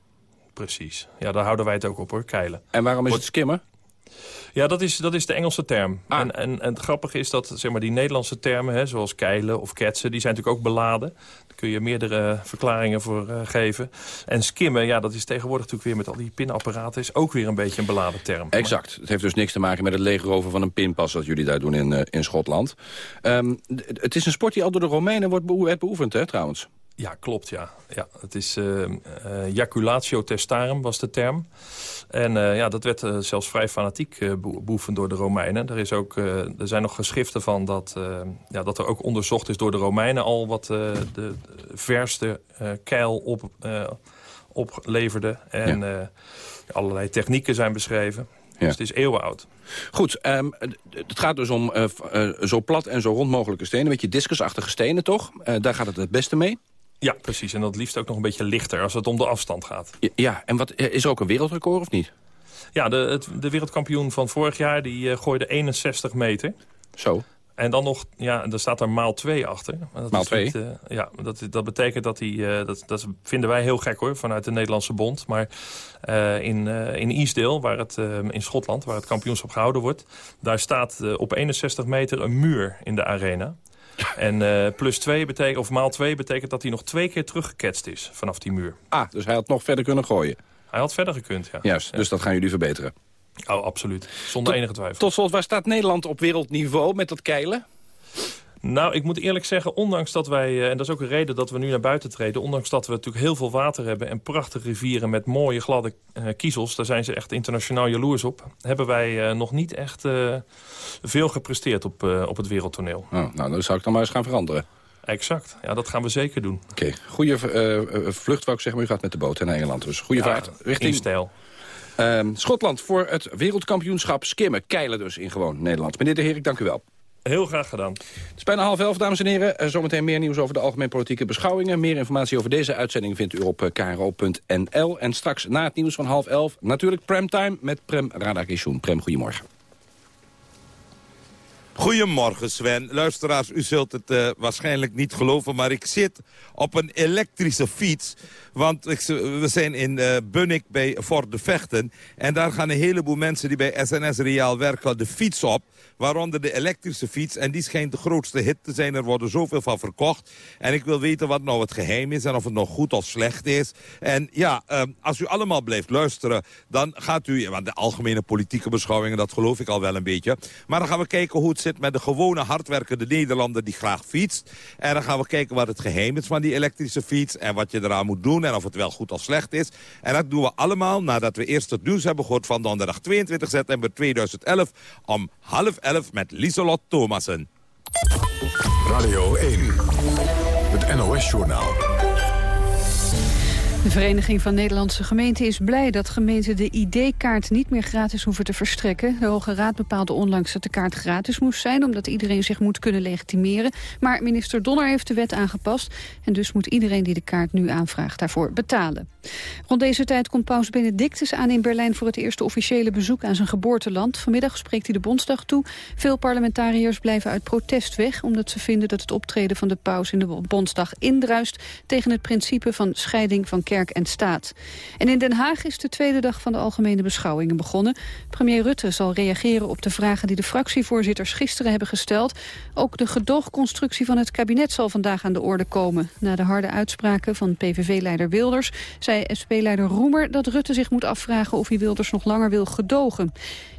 Precies, ja, daar houden wij het ook op hoor, keilen. En waarom is wordt... het skimmen? Ja, dat is, dat is de Engelse term. Ah. En, en, en, het grappige is dat zeg maar, die Nederlandse termen, hè, zoals keilen of ketsen... die zijn natuurlijk ook beladen. Daar kun je meerdere verklaringen voor uh, geven. En skimmen, ja, dat is tegenwoordig natuurlijk weer met al die pinapparaten... is ook weer een beetje een beladen term. Exact. Maar... Het heeft dus niks te maken met het legerover van een pinpas... dat jullie daar doen in, uh, in Schotland. Um, het is een sport die al door de Romeinen wordt be beoefend, hè, trouwens? Ja, klopt, ja. ja het is uh, jaculatio testarum was de term. En uh, ja, dat werd zelfs vrij fanatiek beoefend door de Romeinen. Er, is ook, er zijn nog geschriften van dat, ja, dat er ook onderzocht is door de Romeinen... al wat de verste keil op, opleverde. En ja. allerlei technieken zijn beschreven. Ja. Dus het is eeuwenoud. Goed, um, het gaat dus om uh, uh, zo plat en zo rond mogelijke stenen. Een beetje discusachtige stenen, toch? Uh, daar gaat het het beste mee. Ja, precies. En dat liefst ook nog een beetje lichter als het om de afstand gaat. Ja, en wat, is er ook een wereldrecord of niet? Ja, de, het, de wereldkampioen van vorig jaar die uh, gooide 61 meter. Zo. En dan nog, ja, er staat er maal 2 achter. Dat maal 2? Uh, ja, dat, dat betekent dat hij, uh, dat, dat vinden wij heel gek hoor, vanuit de Nederlandse bond. Maar uh, in, in Eastdale, waar het, in Schotland, waar het kampioenschap gehouden wordt... daar staat op 61 meter een muur in de arena. En uh, plus 2 betekent, of maal 2 betekent dat hij nog twee keer teruggeketst is vanaf die muur. Ah, dus hij had nog verder kunnen gooien. Hij had verder gekund, ja. Juist, ja. dus dat gaan jullie verbeteren. Oh, absoluut. Zonder tot, enige twijfel. Tot slot, waar staat Nederland op wereldniveau met dat keilen? Nou, ik moet eerlijk zeggen, ondanks dat wij... en dat is ook een reden dat we nu naar buiten treden... ondanks dat we natuurlijk heel veel water hebben... en prachtige rivieren met mooie gladde uh, kiezels... daar zijn ze echt internationaal jaloers op... hebben wij uh, nog niet echt uh, veel gepresteerd op, op het wereldtoneel. Oh, nou, dat zou ik dan maar eens gaan veranderen. Exact, ja, dat gaan we zeker doen. Oké, okay. goede vlucht wou ik zeggen, maar u gaat met de boot naar Engeland. Dus goede ja, vaart richting... In stijl. Ehm, Schotland voor het wereldkampioenschap skimmen. Keilen dus in gewoon Nederland. Meneer de Heer, ik dank u wel. Heel graag gedaan. Het is bijna half elf, dames en heren. Zometeen meer nieuws over de algemeen politieke beschouwingen. Meer informatie over deze uitzending vindt u op kro.nl. En straks na het nieuws van half elf natuurlijk Premtime met Prem Radakishun. Prem, goedemorgen. Goedemorgen Sven. Luisteraars, u zult het uh, waarschijnlijk niet geloven... maar ik zit op een elektrische fiets. Want ik, we zijn in uh, Bunnik bij Fort de Vechten. En daar gaan een heleboel mensen die bij SNS Reaal werken de fiets op. Waaronder de elektrische fiets. En die schijnt de grootste hit te zijn. Er worden zoveel van verkocht. En ik wil weten wat nou het geheim is. En of het nog goed of slecht is. En ja, uh, als u allemaal blijft luisteren. Dan gaat u... Want de algemene politieke beschouwingen, dat geloof ik al wel een beetje. Maar dan gaan we kijken hoe het zit met de gewone hardwerkende Nederlander die graag fietst. En dan gaan we kijken wat het geheim is van die elektrische fiets. En wat je eraan moet doen. En of het wel goed of slecht is. En dat doen we allemaal nadat we eerst het nieuws hebben gehoord van donderdag 22 september 2011. Om half elf met Lieselot Thomassen. Radio 1. Het NOS-journaal. De Vereniging van Nederlandse Gemeenten is blij dat gemeenten de ID-kaart niet meer gratis hoeven te verstrekken. De Hoge Raad bepaalde onlangs dat de kaart gratis moest zijn, omdat iedereen zich moet kunnen legitimeren. Maar minister Donner heeft de wet aangepast en dus moet iedereen die de kaart nu aanvraagt daarvoor betalen. Rond deze tijd komt paus Benedictus aan in Berlijn voor het eerste officiële bezoek aan zijn geboorteland. Vanmiddag spreekt hij de Bondsdag toe. Veel parlementariërs blijven uit protest weg, omdat ze vinden dat het optreden van de paus in de Bondsdag indruist tegen het principe van scheiding van kerk en staat. En in Den Haag is de tweede dag van de algemene beschouwingen begonnen. Premier Rutte zal reageren op de vragen die de fractievoorzitters gisteren hebben gesteld. Ook de gedoogconstructie van het kabinet zal vandaag aan de orde komen. Na de harde uitspraken van PVV-leider Wilders zei SP-leider Roemer dat Rutte zich moet afvragen of hij Wilders nog langer wil gedogen.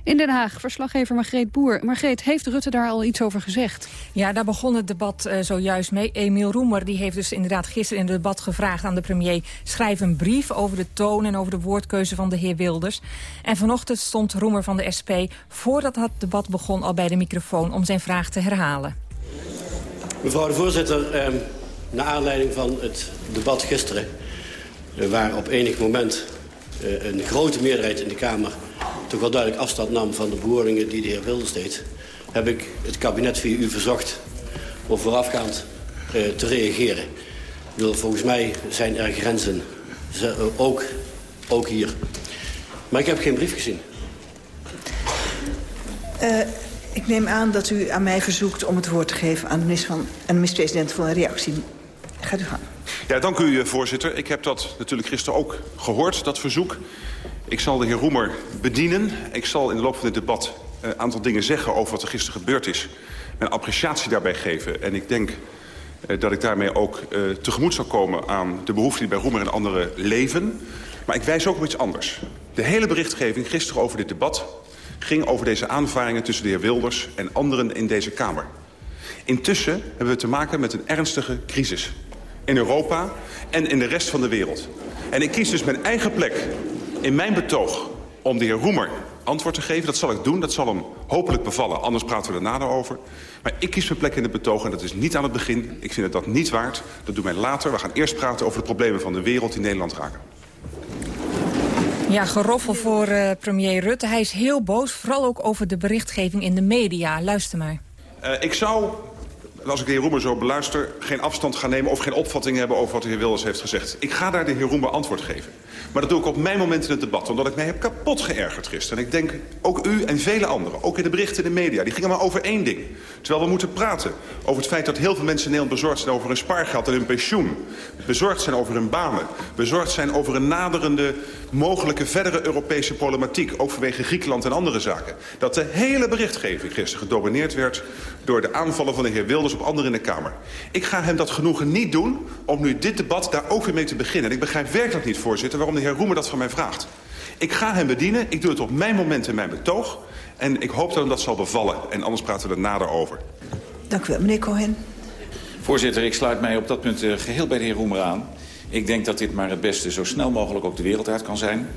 In Den Haag, verslaggever Margreet Boer. Margreet, heeft Rutte daar al iets over gezegd? Ja, daar begon het debat uh, zojuist mee. Emiel Roemer die heeft dus inderdaad gisteren in het debat gevraagd aan de premier... schrijf een brief over de toon en over de woordkeuze van de heer Wilders. En vanochtend stond Roemer van de SP voordat het debat begon al bij de microfoon... om zijn vraag te herhalen. Mevrouw de voorzitter, eh, naar aanleiding van het debat gisteren... Eh, waar op enig moment eh, een grote meerderheid in de Kamer toch wel duidelijk afstand nam van de bewoordingen die de heer Wilders deed... heb ik het kabinet via u verzocht om voorafgaand uh, te reageren. Ik volgens mij zijn er grenzen, ook, ook hier. Maar ik heb geen brief gezien. Ik neem aan dat u aan mij verzoekt om het woord te geven aan de minister-president voor een reactie. Gaat u gang. Ja, dank u, voorzitter. Ik heb dat natuurlijk gisteren ook gehoord, dat verzoek. Ik zal de heer Roemer bedienen. Ik zal in de loop van dit debat een aantal dingen zeggen over wat er gisteren gebeurd is. Mijn appreciatie daarbij geven. En ik denk uh, dat ik daarmee ook uh, tegemoet zal komen aan de behoeften die bij Roemer en anderen leven. Maar ik wijs ook op iets anders. De hele berichtgeving gisteren over dit debat ging over deze aanvaringen tussen de heer Wilders en anderen in deze Kamer. Intussen hebben we te maken met een ernstige crisis. In Europa en in de rest van de wereld. En ik kies dus mijn eigen plek in mijn betoog om de heer Roemer antwoord te geven. Dat zal ik doen, dat zal hem hopelijk bevallen. Anders praten we er nader over. Maar ik kies mijn plek in het betoog en dat is niet aan het begin. Ik vind het dat niet waard. Dat doen wij later. We gaan eerst praten over de problemen van de wereld die Nederland raken. Ja, geroffel voor uh, premier Rutte. Hij is heel boos, vooral ook over de berichtgeving in de media. Luister maar. Uh, ik zou als ik de heer Roemer zo beluister... geen afstand gaan nemen of geen opvatting hebben over wat de heer Wilders heeft gezegd. Ik ga daar de heer Roemer antwoord geven. Maar dat doe ik op mijn moment in het debat, omdat ik mij heb kapot geërgerd gisteren. En ik denk, ook u en vele anderen, ook in de berichten in de media... die gingen maar over één ding. Terwijl we moeten praten over het feit dat heel veel mensen in Nederland bezorgd zijn... over hun spaargeld en hun pensioen. Bezorgd zijn over hun banen. Bezorgd zijn over een naderende, mogelijke verdere Europese problematiek. Ook vanwege Griekenland en andere zaken. Dat de hele berichtgeving gisteren gedomineerd werd... door de aanvallen van de heer Wilders op anderen in de Kamer. Ik ga hem dat genoegen niet doen om nu dit debat daar ook weer mee te beginnen. En ik begrijp werkelijk niet, voorzitter, waarom heer Roemer dat van mij vraagt. Ik ga hem bedienen, ik doe het op mijn moment in mijn betoog. En ik hoop dat hem dat zal bevallen. En anders praten we er nader over. Dank u wel, meneer Cohen. Voorzitter, ik sluit mij op dat punt uh, geheel bij de heer Roemer aan. Ik denk dat dit maar het beste zo snel mogelijk ook de wereld uit kan zijn.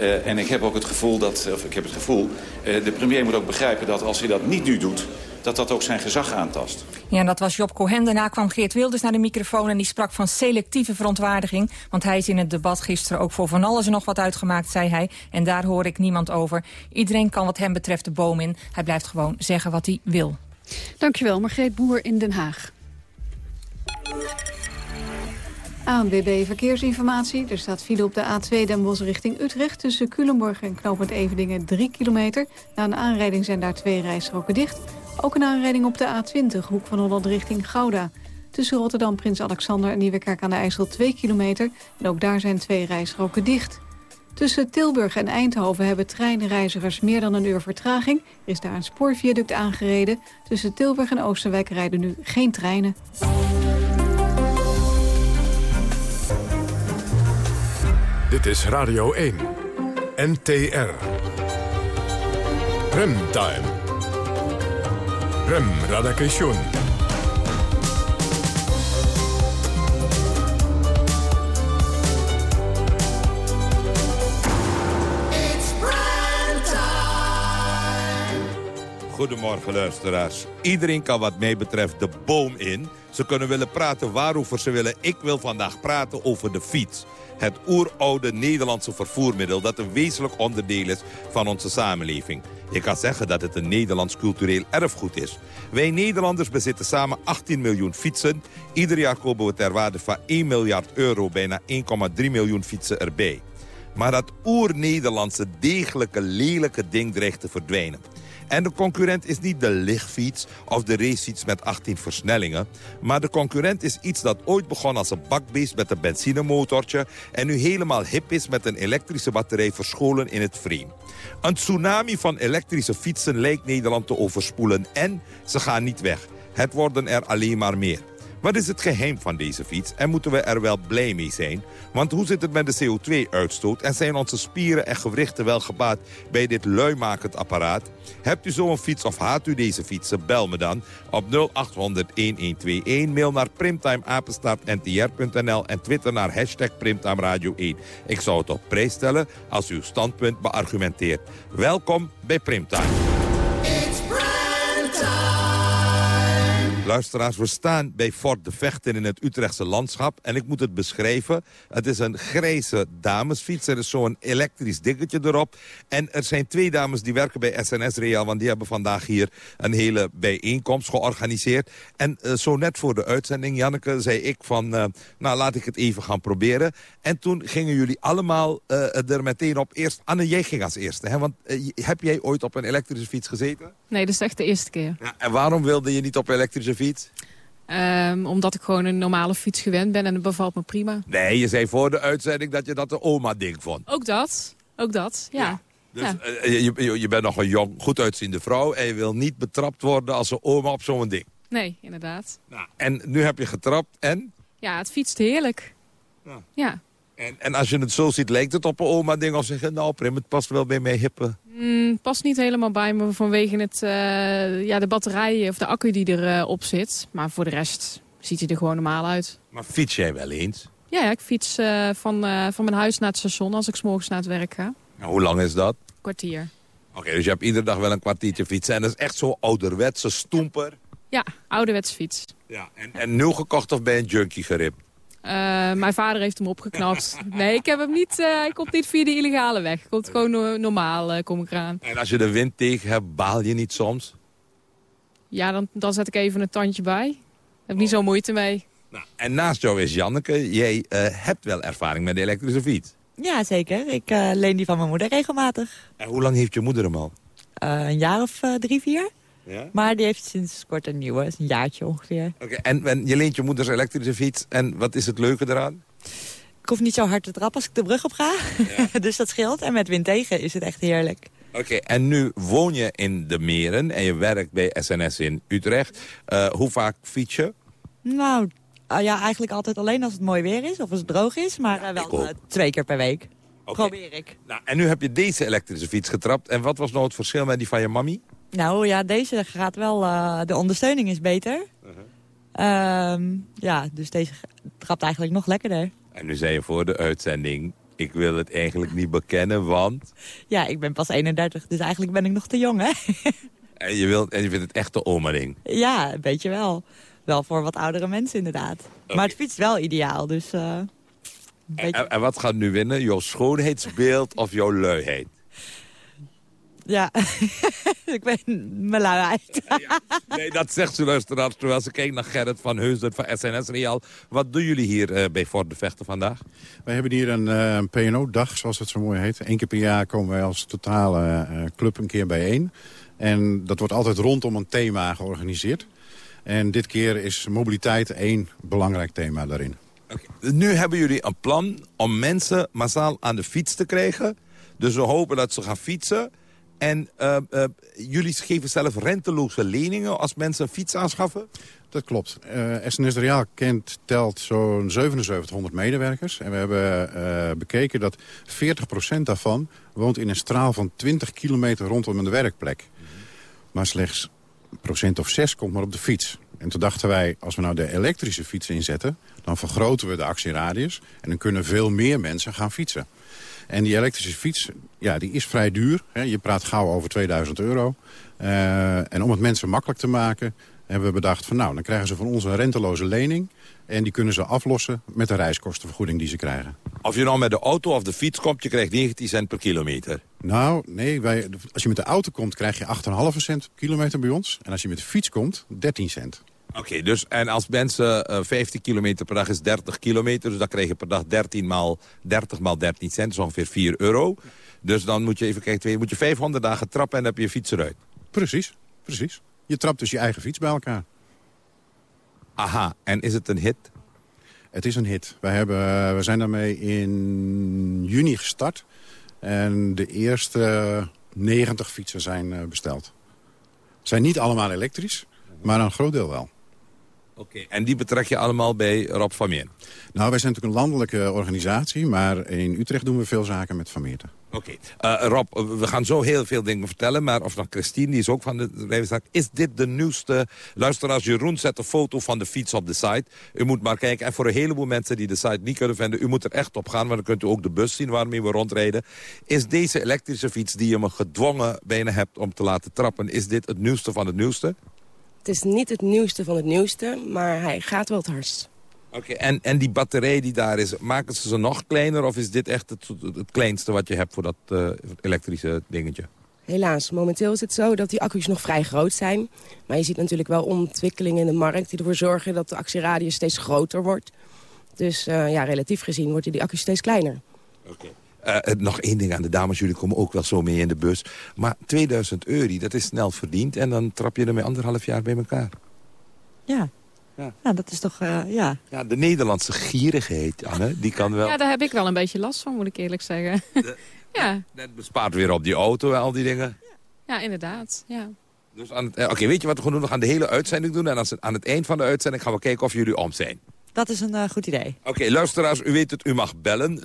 Uh, en ik heb ook het gevoel dat, of ik heb het gevoel, uh, de premier moet ook begrijpen dat als hij dat niet nu doet, dat dat ook zijn gezag aantast. Ja, en dat was Job Cohen. Daarna kwam Geert Wilders naar de microfoon en die sprak van selectieve verontwaardiging. Want hij is in het debat gisteren ook voor van alles en nog wat uitgemaakt, zei hij. En daar hoor ik niemand over. Iedereen kan wat hem betreft de boom in. Hij blijft gewoon zeggen wat hij wil. Dankjewel, Margreet Boer in Den Haag. ANWB Verkeersinformatie. Er staat file op de A2 Den Bosch richting Utrecht... tussen Culemborg en Knopend Eveningen 3 kilometer. Na een aanrijding zijn daar twee rijstroken dicht. Ook een aanrijding op de A20, hoek van Holland richting Gouda. Tussen Rotterdam, Prins Alexander en Nieuwekerk aan de IJssel 2 kilometer. En ook daar zijn twee rijstroken dicht. Tussen Tilburg en Eindhoven hebben treinreizigers meer dan een uur vertraging. Er is daar een spoorviaduct aangereden. Tussen Tilburg en Oosterwijk rijden nu geen treinen. Dit is Radio 1. NTR. Remtime. Rem Radakation. Goedemorgen luisteraars. Iedereen kan wat mij betreft de boom in. Ze kunnen willen praten waarover ze willen. Ik wil vandaag praten over de fiets. Het oeroude Nederlandse vervoermiddel dat een wezenlijk onderdeel is van onze samenleving. Je kan zeggen dat het een Nederlands cultureel erfgoed is. Wij Nederlanders bezitten samen 18 miljoen fietsen. Ieder jaar kopen we ter waarde van 1 miljard euro bijna 1,3 miljoen fietsen erbij. Maar dat oer-Nederlandse degelijke, lelijke ding dreigt te verdwijnen. En de concurrent is niet de lichtfiets of de racefiets met 18 versnellingen. Maar de concurrent is iets dat ooit begon als een bakbeest met een benzinemotortje... en nu helemaal hip is met een elektrische batterij verscholen in het frame. Een tsunami van elektrische fietsen lijkt Nederland te overspoelen en ze gaan niet weg. Het worden er alleen maar meer. Wat is het geheim van deze fiets en moeten we er wel blij mee zijn? Want hoe zit het met de CO2-uitstoot en zijn onze spieren en gewrichten wel gebaat bij dit luimakend apparaat? Hebt u zo'n fiets of haat u deze fietsen? Bel me dan op 0800-1121. Mail naar primtimeapenstaartntr.nl en twitter naar hashtag Primtime Radio 1. Ik zou het op prijs stellen als u uw standpunt beargumenteert. Welkom bij Primtime. Luisteraars, we staan bij Fort de Vechten in het Utrechtse landschap. En ik moet het beschrijven. Het is een grijze damesfiets. Er is zo'n elektrisch dingetje erop. En er zijn twee dames die werken bij SNS Real. Want die hebben vandaag hier een hele bijeenkomst georganiseerd. En uh, zo net voor de uitzending, Janneke, zei ik van... Uh, nou, laat ik het even gaan proberen. En toen gingen jullie allemaal uh, er meteen op. Eerst, Anne, jij ging als eerste. Hè? Want heb jij ooit op een elektrische fiets gezeten? Nee, dat is echt de eerste keer. Ja, en waarom wilde je niet op een elektrische fiets? Um, omdat ik gewoon een normale fiets gewend ben en het bevalt me prima. Nee, je zei voor de uitzending dat je dat de oma-ding vond. Ook dat, ook dat, ja. ja. Dus ja. Uh, je, je, bent nog een jong, goed uitziende vrouw... en je wil niet betrapt worden als een oma op zo'n ding. Nee, inderdaad. Nou, en nu heb je getrapt en? Ja, het fietst heerlijk. Ja. ja. En, en als je het zo ziet, lijkt het op een oma-ding... of zeg je, nou Prim, het past wel bij mijn hippen. Mm, past niet helemaal bij me vanwege het, uh, ja, de batterij of de accu die erop uh, op zit. Maar voor de rest ziet hij er gewoon normaal uit. Maar fiets jij wel eens? Ja, ja ik fiets uh, van, van mijn huis naar het station als ik s morgens naar het werk ga. Nou, hoe lang is dat? Kwartier. Oké, okay, dus je hebt iedere dag wel een kwartiertje fietsen. En dat is echt zo'n ouderwetse stoemper? Ja, ouderwets fiets. Ja, en, en nieuw gekocht of ben je een junkie geript? Uh, mijn vader heeft hem opgeknapt. Nee, ik heb hem niet, uh, hij komt niet via de illegale weg. Hij komt gewoon no normaal, uh, kom ik eraan. En als je de wind tegen hebt, baal je niet soms? Ja, dan, dan zet ik even een tandje bij. Daar heb ik niet zo moeite mee. Nou, en naast jou is Janneke, jij hebt wel ervaring met de elektrische fiets. Ja, zeker. Ik leen die van mijn moeder regelmatig. En hoe lang heeft je moeder hem al? een jaar of drie, vier. Ja? Maar die heeft sinds kort een nieuwe, een jaartje ongeveer. Oké, en, en, je leent je moeders elektrische fiets. En wat is het leuke eraan? Ik hoef niet zo hard te trappen als ik de brug op ga. Ja. dus dat scheelt. En met wind tegen is het echt heerlijk. Oké, en nu woon je in de Meren en je werkt bij SNS in Utrecht. Uh, hoe vaak fiets je? Nou, uh, ja, eigenlijk altijd alleen als het mooi weer is of als het droog is. Maar ja, uh, wel twee keer per week. Okay. Probeer ik. Nou, en nu heb je deze elektrische fiets getrapt. En wat was nou het verschil met die van je mammy? Nou ja, deze gaat wel... Uh, de ondersteuning is beter. Uh -huh. um, ja, dus deze trapt eigenlijk nog lekkerder. En nu zei je voor de uitzending... ik wil het eigenlijk niet bekennen, want... Ja, ik ben pas 31, dus eigenlijk ben ik nog te jong, hè? en, je wilt, en je vindt het echt de oma-ding? Ja, een beetje wel. Wel voor wat oudere mensen, inderdaad. Okay. Maar het fietst wel ideaal, dus... Uh, beetje... en, en wat gaat nu winnen? Jouw schoonheidsbeeld of jouw luiheid? Ja, ik ben mijn luiheid. ja, nee, dat zegt ze luisteraars terwijl ze kijkt naar Gerrit van Heusden van SNS Real. Wat doen jullie hier uh, bij Fort de Vechten vandaag? Wij hebben hier een, uh, een PNO-dag, zoals het zo mooi heet. Eén keer per jaar komen wij als totale uh, club een keer bijeen. En dat wordt altijd rondom een thema georganiseerd. En dit keer is mobiliteit één belangrijk thema daarin. Nu hebben jullie een plan om mensen massaal aan de fiets te krijgen. Dus we hopen dat ze gaan fietsen. En uh, uh, jullie geven zelf renteloze leningen als mensen een fiets aanschaffen? Dat klopt. Uh, SNS Reaal kent, telt zo'n 7700 medewerkers. En we hebben bekeken dat 40% daarvan woont in een straal van 20 kilometer rondom de werkplek. Maar slechts een procent of 6 komt maar op de fiets. En toen dachten wij, als we nou de elektrische fiets inzetten... dan vergroten we de actieradius en dan kunnen veel meer mensen gaan fietsen. En die elektrische fiets, ja, die is vrij duur. Hè. Je praat gauw over 2000 euro. Uh, en om het mensen makkelijk te maken hebben we bedacht van nou, dan krijgen ze van ons een renteloze lening. En die kunnen ze aflossen met de reiskostenvergoeding die ze krijgen. Of je nou met de auto of de fiets komt, je krijgt 19 cent per kilometer. Nou, nee, wij, als je met de auto komt krijg je 8,5 cent per kilometer bij ons. En als je met de fiets komt, 13 cent. Oké, dus en als mensen uh, 15 kilometer per dag is 30 kilometer... dus dan krijg je per dag 13 maal 30 maal 13 cent, dus ongeveer 4 euro. Dus dan moet je even kijken, moet je 500 dagen trappen en dan heb je je fiets eruit. Precies, precies. Je trapt dus je eigen fiets bij elkaar. Aha, en is het een hit? Het is een hit. Wij hebben, we zijn daarmee in juni gestart. En de eerste 90 fietsen zijn uh, besteld. Zijn niet allemaal elektrisch, maar een groot deel wel. Oké, okay, en die betrek je allemaal bij Rob van Meer? Nou, wij zijn natuurlijk een landelijke organisatie... maar in Utrecht doen we veel zaken met Van Meerten. Oké. Okay. Uh, Rob, we gaan zo heel veel dingen vertellen. Maar of dan Christine, die is ook van de Rijvenzaak. Is dit de nieuwste... Luisteraars, Jeroen zet een foto van de fiets op de site. U moet maar kijken. En voor een heleboel mensen die de site niet kunnen vinden... u moet er echt op gaan, want dan kunt u ook de bus zien waarmee we rondrijden. Is deze elektrische fiets die je me gedwongen bijna hebt om te laten trappen... is dit het nieuwste van het nieuwste? Het is niet het nieuwste van het nieuwste, maar hij gaat wel het hardst. Oké, en, en die batterij die daar is, maken ze ze nog kleiner... of is dit echt het, het kleinste wat je hebt voor dat uh, elektrische dingetje? Helaas, momenteel is het zo dat die accu's nog vrij groot zijn. Maar je ziet natuurlijk wel ontwikkelingen in de markt... die ervoor zorgen dat de actieradius steeds groter wordt. Dus uh, ja, relatief gezien wordt die accu steeds kleiner. Oké. Uh, nog één ding aan de dames, jullie komen ook wel zo mee in de bus. Maar 2000 euro, dat is snel verdiend... en dan trap je ermee anderhalf jaar bij elkaar. Ja, ja. ja, dat is toch, uh, ja. Ja, de Nederlandse gierigheid, Anne, die kan wel... Ja, daar heb ik wel een beetje last van, moet ik eerlijk zeggen. De, ja. Dat bespaart weer op die auto en al die dingen. Ja, inderdaad, ja. Dus Oké, weet je wat we gaan doen? We gaan de hele uitzending doen en als, aan het eind van de uitzending gaan we kijken of jullie om zijn. Dat is een uh, goed idee. Oké, okay, luisteraars, u weet het, u mag bellen 0800-1121.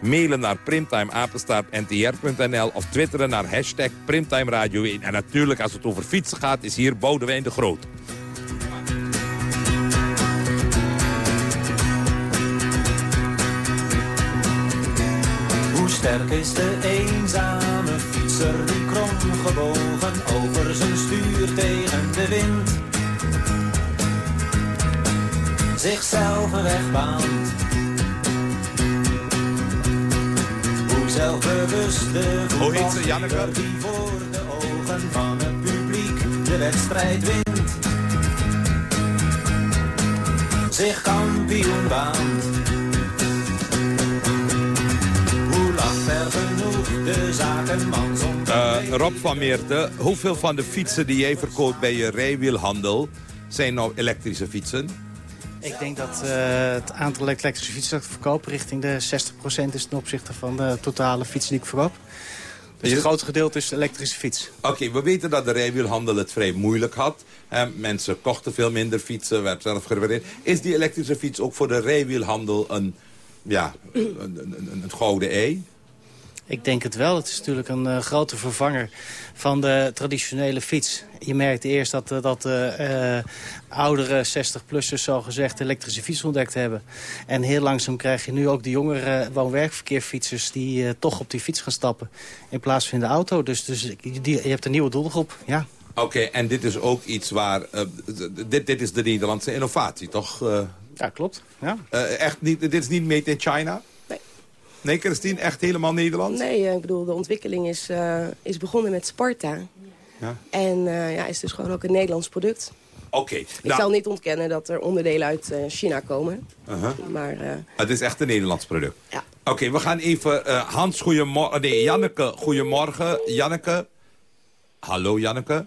Mailen naar primtimeapenstaartntr.nl of twitteren naar hashtag Primtime Radio 1. En natuurlijk, als het over fietsen gaat, is hier Boudewijn de Groot. Hoe sterk is de eenzame fietser die kromgebogen zichzelf een weg baant. Hoe zelfbewust de voetbalspeler die voor de ogen van het publiek de wedstrijd wint. Zich kampioen baant. Hoe lacht er genoeg de zakenman zonder... Uh, Rob van Meerten, hoeveel van de fietsen die jij verkoopt bij je rijwielhandel... zijn nou elektrische fietsen? Ik denk dat uh, het aantal elektrische fietsen dat ik verkoop... richting de 60% is ten opzichte van de totale fietsen die ik verkoop. Dus het grote gedeelte is de elektrische fiets. Oké, okay, we weten dat de rijwielhandel het vrij moeilijk had. Mensen kochten veel minder fietsen, werd zelf gerepareerd. Is die elektrische fiets ook voor de rijwielhandel een, ja, een, een, een, een gouden ei? Ik denk het wel. Het is natuurlijk een uh, grote vervanger van de traditionele fiets. Je merkt eerst dat, uh, dat uh, oudere 60-plussers zogezegd elektrische fiets ontdekt hebben. En heel langzaam krijg je nu ook de jongere woon-werkverkeerfietsers... die toch op die fiets gaan stappen in plaats van in de auto. Dus, dus die, je hebt een nieuwe doelgroep, ja. Oké, okay, en dit is ook iets waar... dit, dit is de Nederlandse innovatie, toch? ja, klopt. Ja. echt niet, dit is niet made in China? Nee, Christine, echt helemaal Nederlands? Nee, ik bedoel, de ontwikkeling is, uh, is begonnen met Sparta. Ja. En uh, ja, is dus gewoon ook een Nederlands product. Oké. Okay, ik nou, zal niet ontkennen dat er onderdelen uit uh, China komen. -huh. Maar, het is echt een Nederlands product? Ja. Oké, we gaan even... eh, Hans, goedemorgen. Nee, Janneke, goedemorgen. Janneke. Hallo, Janneke.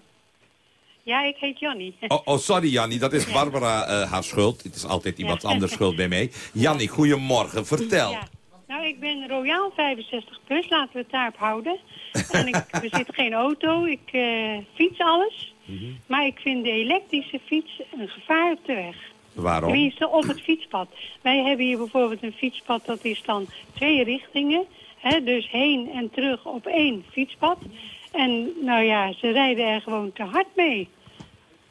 Ja, ik heet Jannie. Oh, oh, sorry, Jannie. Dat is Barbara eh, haar schuld. Het is altijd iemand Ja. anders schuld bij mij. Jannie, goedemorgen. Vertel. Ja. Nou, ik ben royaal 65 plus, laten we het daarop houden. En ik bezit geen auto, ik eh, fiets alles. Maar ik vind de elektrische fiets een gevaar op de weg. Waarom? Tenminste, op het fietspad. Wij hebben hier bijvoorbeeld een fietspad, dat is dan twee richtingen. Hè, dus heen en terug op één fietspad. En nou ja, ze rijden er gewoon te hard mee.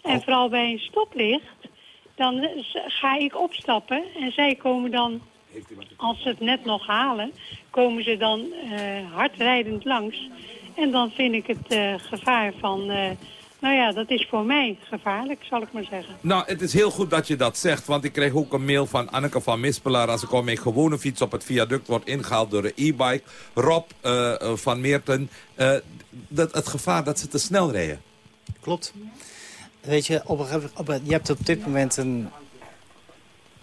En vooral bij een stoplicht, dan eh, ga ik opstappen en zij komen dan, als ze het net nog halen, komen ze dan eh, hardrijdend langs. En dan vind ik het eh, gevaar van, eh, nou ja, dat is voor mij gevaarlijk, zal ik maar zeggen. Nou, het is heel goed dat je dat zegt, want ik kreeg ook een mail van Anneke van Mispelaar. Als ik op mijn gewone fiets op het viaduct word ingehaald door een e-bike. Rob van Meerten, eh, dat, het gevaar dat ze te snel rijden. Klopt. Weet je, op een, op een- je hebt op dit moment een...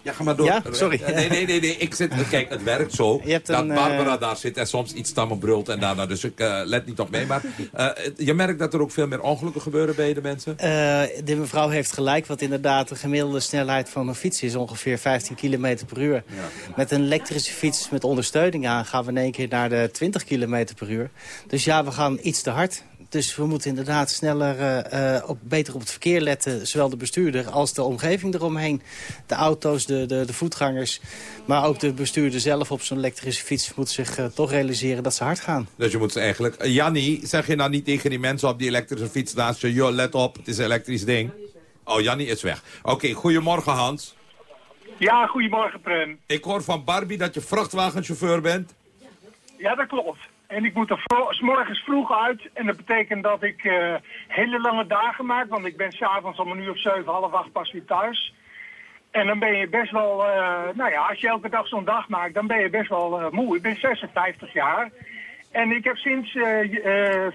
Ja, ga maar door. Ja, sorry. Nee, nee, nee, nee. Ik zit, kijk, het werkt zo dat een, Barbara eh, daar zit en soms iets stammen brult en daarna. Dus ik eh, let niet op mij. Maar eh, je merkt dat er ook veel meer ongelukken gebeuren bij de mensen. Eh, de mevrouw heeft gelijk, want inderdaad de gemiddelde snelheid van een fiets is ongeveer 15 km per uur. Met een elektrische fiets met ondersteuning aan gaan we in één keer naar de 20 km per uur. Dus ja, we gaan iets te hard. Dus we moeten inderdaad sneller, eh, eh, op, beter op het verkeer letten. Zowel de bestuurder als de omgeving eromheen. De auto's, de, de, de voetgangers. Maar ook de bestuurder zelf op zo'n elektrische fiets moet zich eh, toch realiseren dat ze hard gaan. Dus je moet ze eigenlijk... Jannie, zeg je nou niet tegen die mensen op die elektrische fiets naast je... joh, let op, het is een elektrisch ding. Oh, Jannie is weg. Oké, goedemorgen Hans. Ja, goedemorgen Prem. Ik hoor van Barbie dat je vrachtwagenchauffeur bent. Ja, dat klopt. En ik moet er s morgens vroeg uit. En dat betekent dat ik eh, hele lange dagen maak. Want ik ben s'avonds om een uur of zeven, half acht pas weer thuis. En dan ben je best wel, eh, nou ja, als je elke dag zo'n dag maakt, dan ben je best wel eh, moe. Ik ben 56 jaar. En ik heb sinds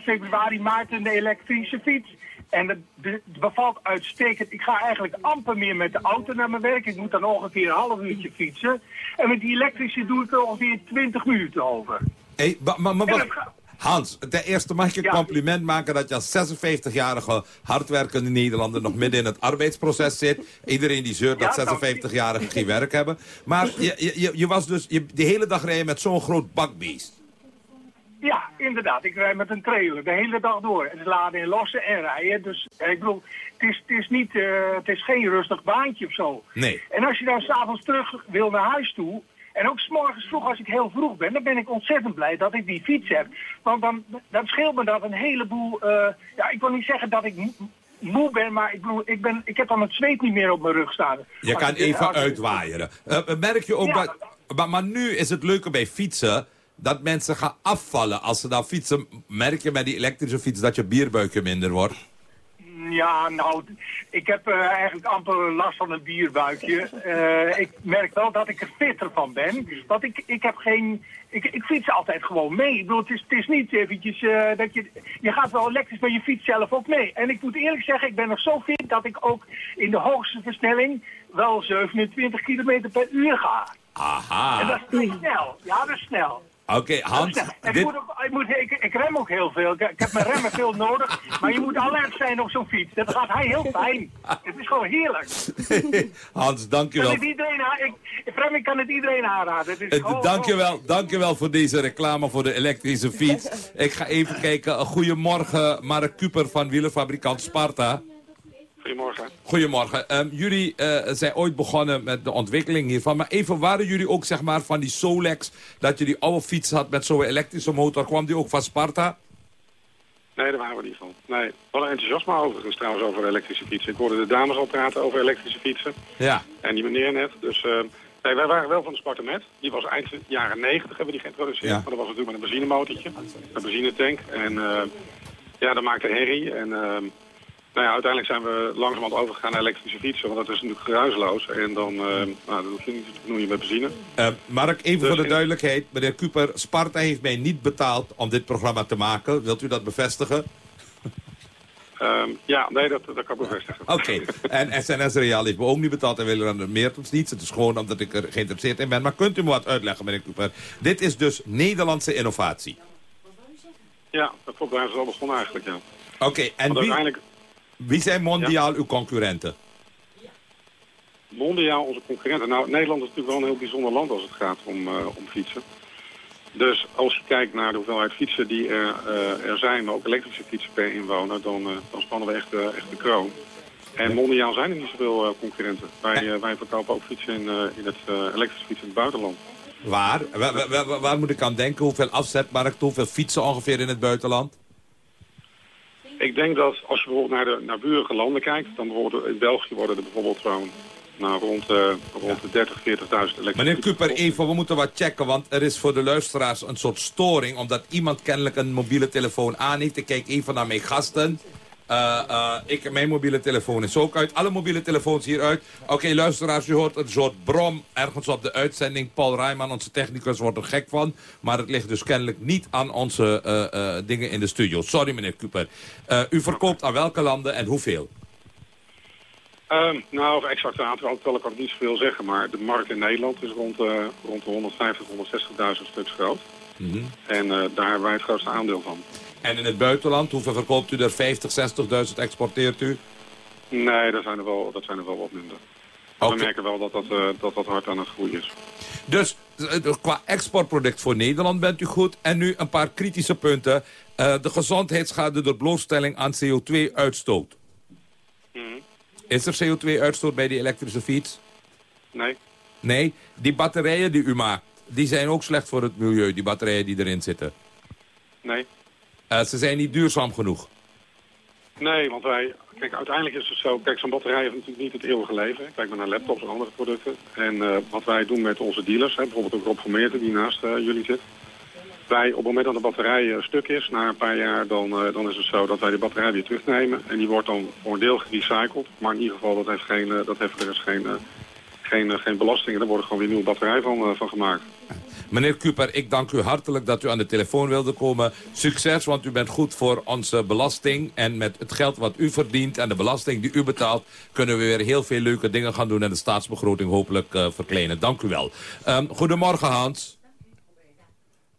februari, maart een elektrische fiets. En het bevalt uitstekend. Ik ga eigenlijk amper meer met de auto naar mijn werk. Ik moet dan ongeveer een half uurtje fietsen. En met die elektrische doe ik er ongeveer 20 minuten over. Hey, maar, maar, maar wat- Hans, ten eerste mag ik je een Ja. compliment maken dat je als 56-jarige hardwerkende Nederlander nog midden in het arbeidsproces zit. Iedereen die zeurt dat Ja, dank 56-jarigen geen werk hebben. Maar je, je, je, was dus je, de hele dag rijden met zo'n groot bakbeest. Ja, inderdaad. Ik rijd met een trailer de hele dag door. En laden en lossen en rijden. Dus ja, ik bedoel, het is, het, is niet, eh, het is geen rustig baantje of zo. Nee. En als je dan s'avonds terug wil naar huis toe... En ook 's morgens vroeg, als ik heel vroeg ben, dan ben ik ontzettend blij dat ik die fiets heb. Want dan, dan scheelt me dat een heleboel... eh, ja, ik wil niet zeggen dat ik mo- moe ben, maar ik, bedoel, ik, ben, ik heb dan het zweet niet meer op mijn rug staan. Je Als kan ik- even uitwaaieren. Eh, merk je ook Ja. dat... Maar, maar nu is het leuke bij fietsen... dat mensen gaan afvallen. Als ze dan fietsen, merk je met die elektrische fiets... dat je bierbuikje minder wordt. Ja, nou, ik heb eh, eigenlijk amper last van een bierbuikje. Eh, ik merk wel dat ik er fitter van ben. Want ik, ik heb geen... Ik, ik fiets altijd gewoon mee. Ik bedoel, het is, het is niet eventjes eh, dat je... Je gaat wel elektrisch, maar je fiets zelf ook mee. En ik moet eerlijk zeggen, ik ben nog zo fit dat ik ook in de hoogste versnelling wel 27 km per uur ga. Aha. En dat is snel. Ja, dat is snel. Oké, Hans, ik, dit, moet ook, ik, moet, ik, ik rem ook heel veel. Ik, ik heb mijn remmen veel nodig. Maar je moet alert zijn op zo'n fiets. Dat gaat hij heel fijn. Het is gewoon heerlijk. Hans, dankjewel. kan iedereen, ik, Rem, ik kan het iedereen aanraden. Het is Eh, gewoon- Dankjewel, dankjewel voor deze reclame voor de elektrische fiets. Ik ga even kijken. Goedemorgen, Mark Kuper van wielerfabrikant Sparta. Goedemorgen. Goedemorgen. Ehm, jullie eh, zijn ooit begonnen met de ontwikkeling hiervan. Maar even, waren jullie ook zeg maar van die Solex... dat je die oude fiets had met zo'n elektrische motor... kwam die ook van Sparta? Nee, daar waren we niet van. Nee, wel een enthousiasme overigens trouwens over elektrische fietsen. Ik hoorde de dames al praten over elektrische fietsen. Ja. En die meneer net. Dus eh, nee, wij waren wel van de Spartamet. Die was eind jaren 90 hebben we die geïntroduceerd. Ja. Maar dat was natuurlijk met een benzinemotortje. Een benzinetank. En eh, ja, dat maakte herrie. En nou ja, uiteindelijk zijn we langzamerhand overgegaan naar elektrische fietsen. Want dat is natuurlijk geruisloos. En dan eh, nou, dat hoef je niet te doen met benzine. Eh, Mark, even Dus voor de duidelijkheid. Meneer Kuper, Sparta heeft mij niet betaald om dit programma te maken. Wilt u dat bevestigen? Ehm, ja, nee, dat, dat kan ik bevestigen. Oké, en SNS Real heeft me ook niet betaald en willen dan meer tot niets. Het is gewoon omdat ik er geïnteresseerd in ben. Maar kunt u me wat uitleggen, meneer Cooper? Dit is dus Nederlandse innovatie. Ja, dat klopt. Daar is het al begonnen eigenlijk, ja. Oké, en wie, uiteindelijk, wie zijn mondiaal uw concurrenten? mondiaal onze concurrenten. Nou, Nederland is natuurlijk wel een heel bijzonder land als het gaat om, eh, om fietsen. Dus als je kijkt naar de hoeveelheid fietsen die er, eh, er zijn, maar ook elektrische fietsen per inwoner, dan, eh, dan spannen we echt, echt de kroon. En mondiaal zijn er niet zoveel concurrenten. Wij, wij verkopen ook fietsen in, in het elektrische fietsen in het buitenland. Waar- waar- waar moet ik aan denken? Hoeveel afzetmarkt, hoeveel fietsen ongeveer in het buitenland? Ik denk dat als je bijvoorbeeld naar de naar landen kijkt, dan bijvoorbeeld in België worden er bijvoorbeeld zo'n nou, rond, eh rond de 30, 40.000 elektrische Meneer Cooper, even, we moeten wat checken, want er is voor de luisteraars een soort storing, omdat iemand kennelijk een mobiele telefoon aan heeft. Ik kijk even naar mijn gasten. Eh, eh, ik, mijn mobiele telefoon is ook uit. Alle mobiele telefoons hieruit. Oké, luisteraars, u hoort een soort brom ergens op de uitzending. Paul Rijman, onze technicus, wordt er gek van. Maar het ligt dus kennelijk niet aan onze eh, dingen in de studio. Sorry, meneer Cooper. U verkoopt aan welke landen en hoeveel? Ehm, nou, over exacte aantallen kan ik niet zoveel zeggen, maar de markt in Nederland is rond, rond de 150, 160.000 stuks groot. Mhm. En daar hebben wij het grootste aandeel van. En in het buitenland, hoeveel verkoopt u er? 50, 60.000 exporteert u? Nee, dat zijn er wel, dat zijn er wel wat minder. We merken wel dat dat, eh, dat dat hard aan het groeien is. Dus eh, qua exportproduct voor Nederland bent u goed. En nu een paar kritische punten. Eh, de gezondheidsschade door blootstelling aan CO2-uitstoot. Mhm. Is er CO2-uitstoot bij die elektrische fiets? Nee. Nee, die batterijen die u maakt, die zijn ook slecht voor het milieu, die batterijen die erin zitten. Nee. Eh, ze zijn niet duurzaam genoeg. Nee, want wij... Kijk, uiteindelijk is het zo... Kijk, zo'n batterij heeft natuurlijk niet het eeuwige leven. Kijk maar naar laptops en andere producten. En eh, wat wij doen met onze dealers, hè, bijvoorbeeld ook Rob van Meerten, die naast eh, jullie zit. Wij, op het moment dat de batterij stuk is, na een paar jaar, dan, eh, dan is het zo dat wij die batterij weer terugnemen. En die wordt dan voor een deel gerecycled. Maar in ieder geval, dat heeft geen, dat heeft er is geen, eh, geen, geen belasting. En daar wordt gewoon weer een nieuwe batterij van, van gemaakt. Meneer Cooper, ik dank u hartelijk dat u aan de telefoon wilde komen. Succes, want u bent goed voor onze belasting. En met het geld wat u verdient en de belasting die u betaalt... kunnen we weer heel veel leuke dingen gaan doen... en de staatsbegroting hopelijk eh, verkleinen. Dank u wel. Ehm, goedemorgen, Hans.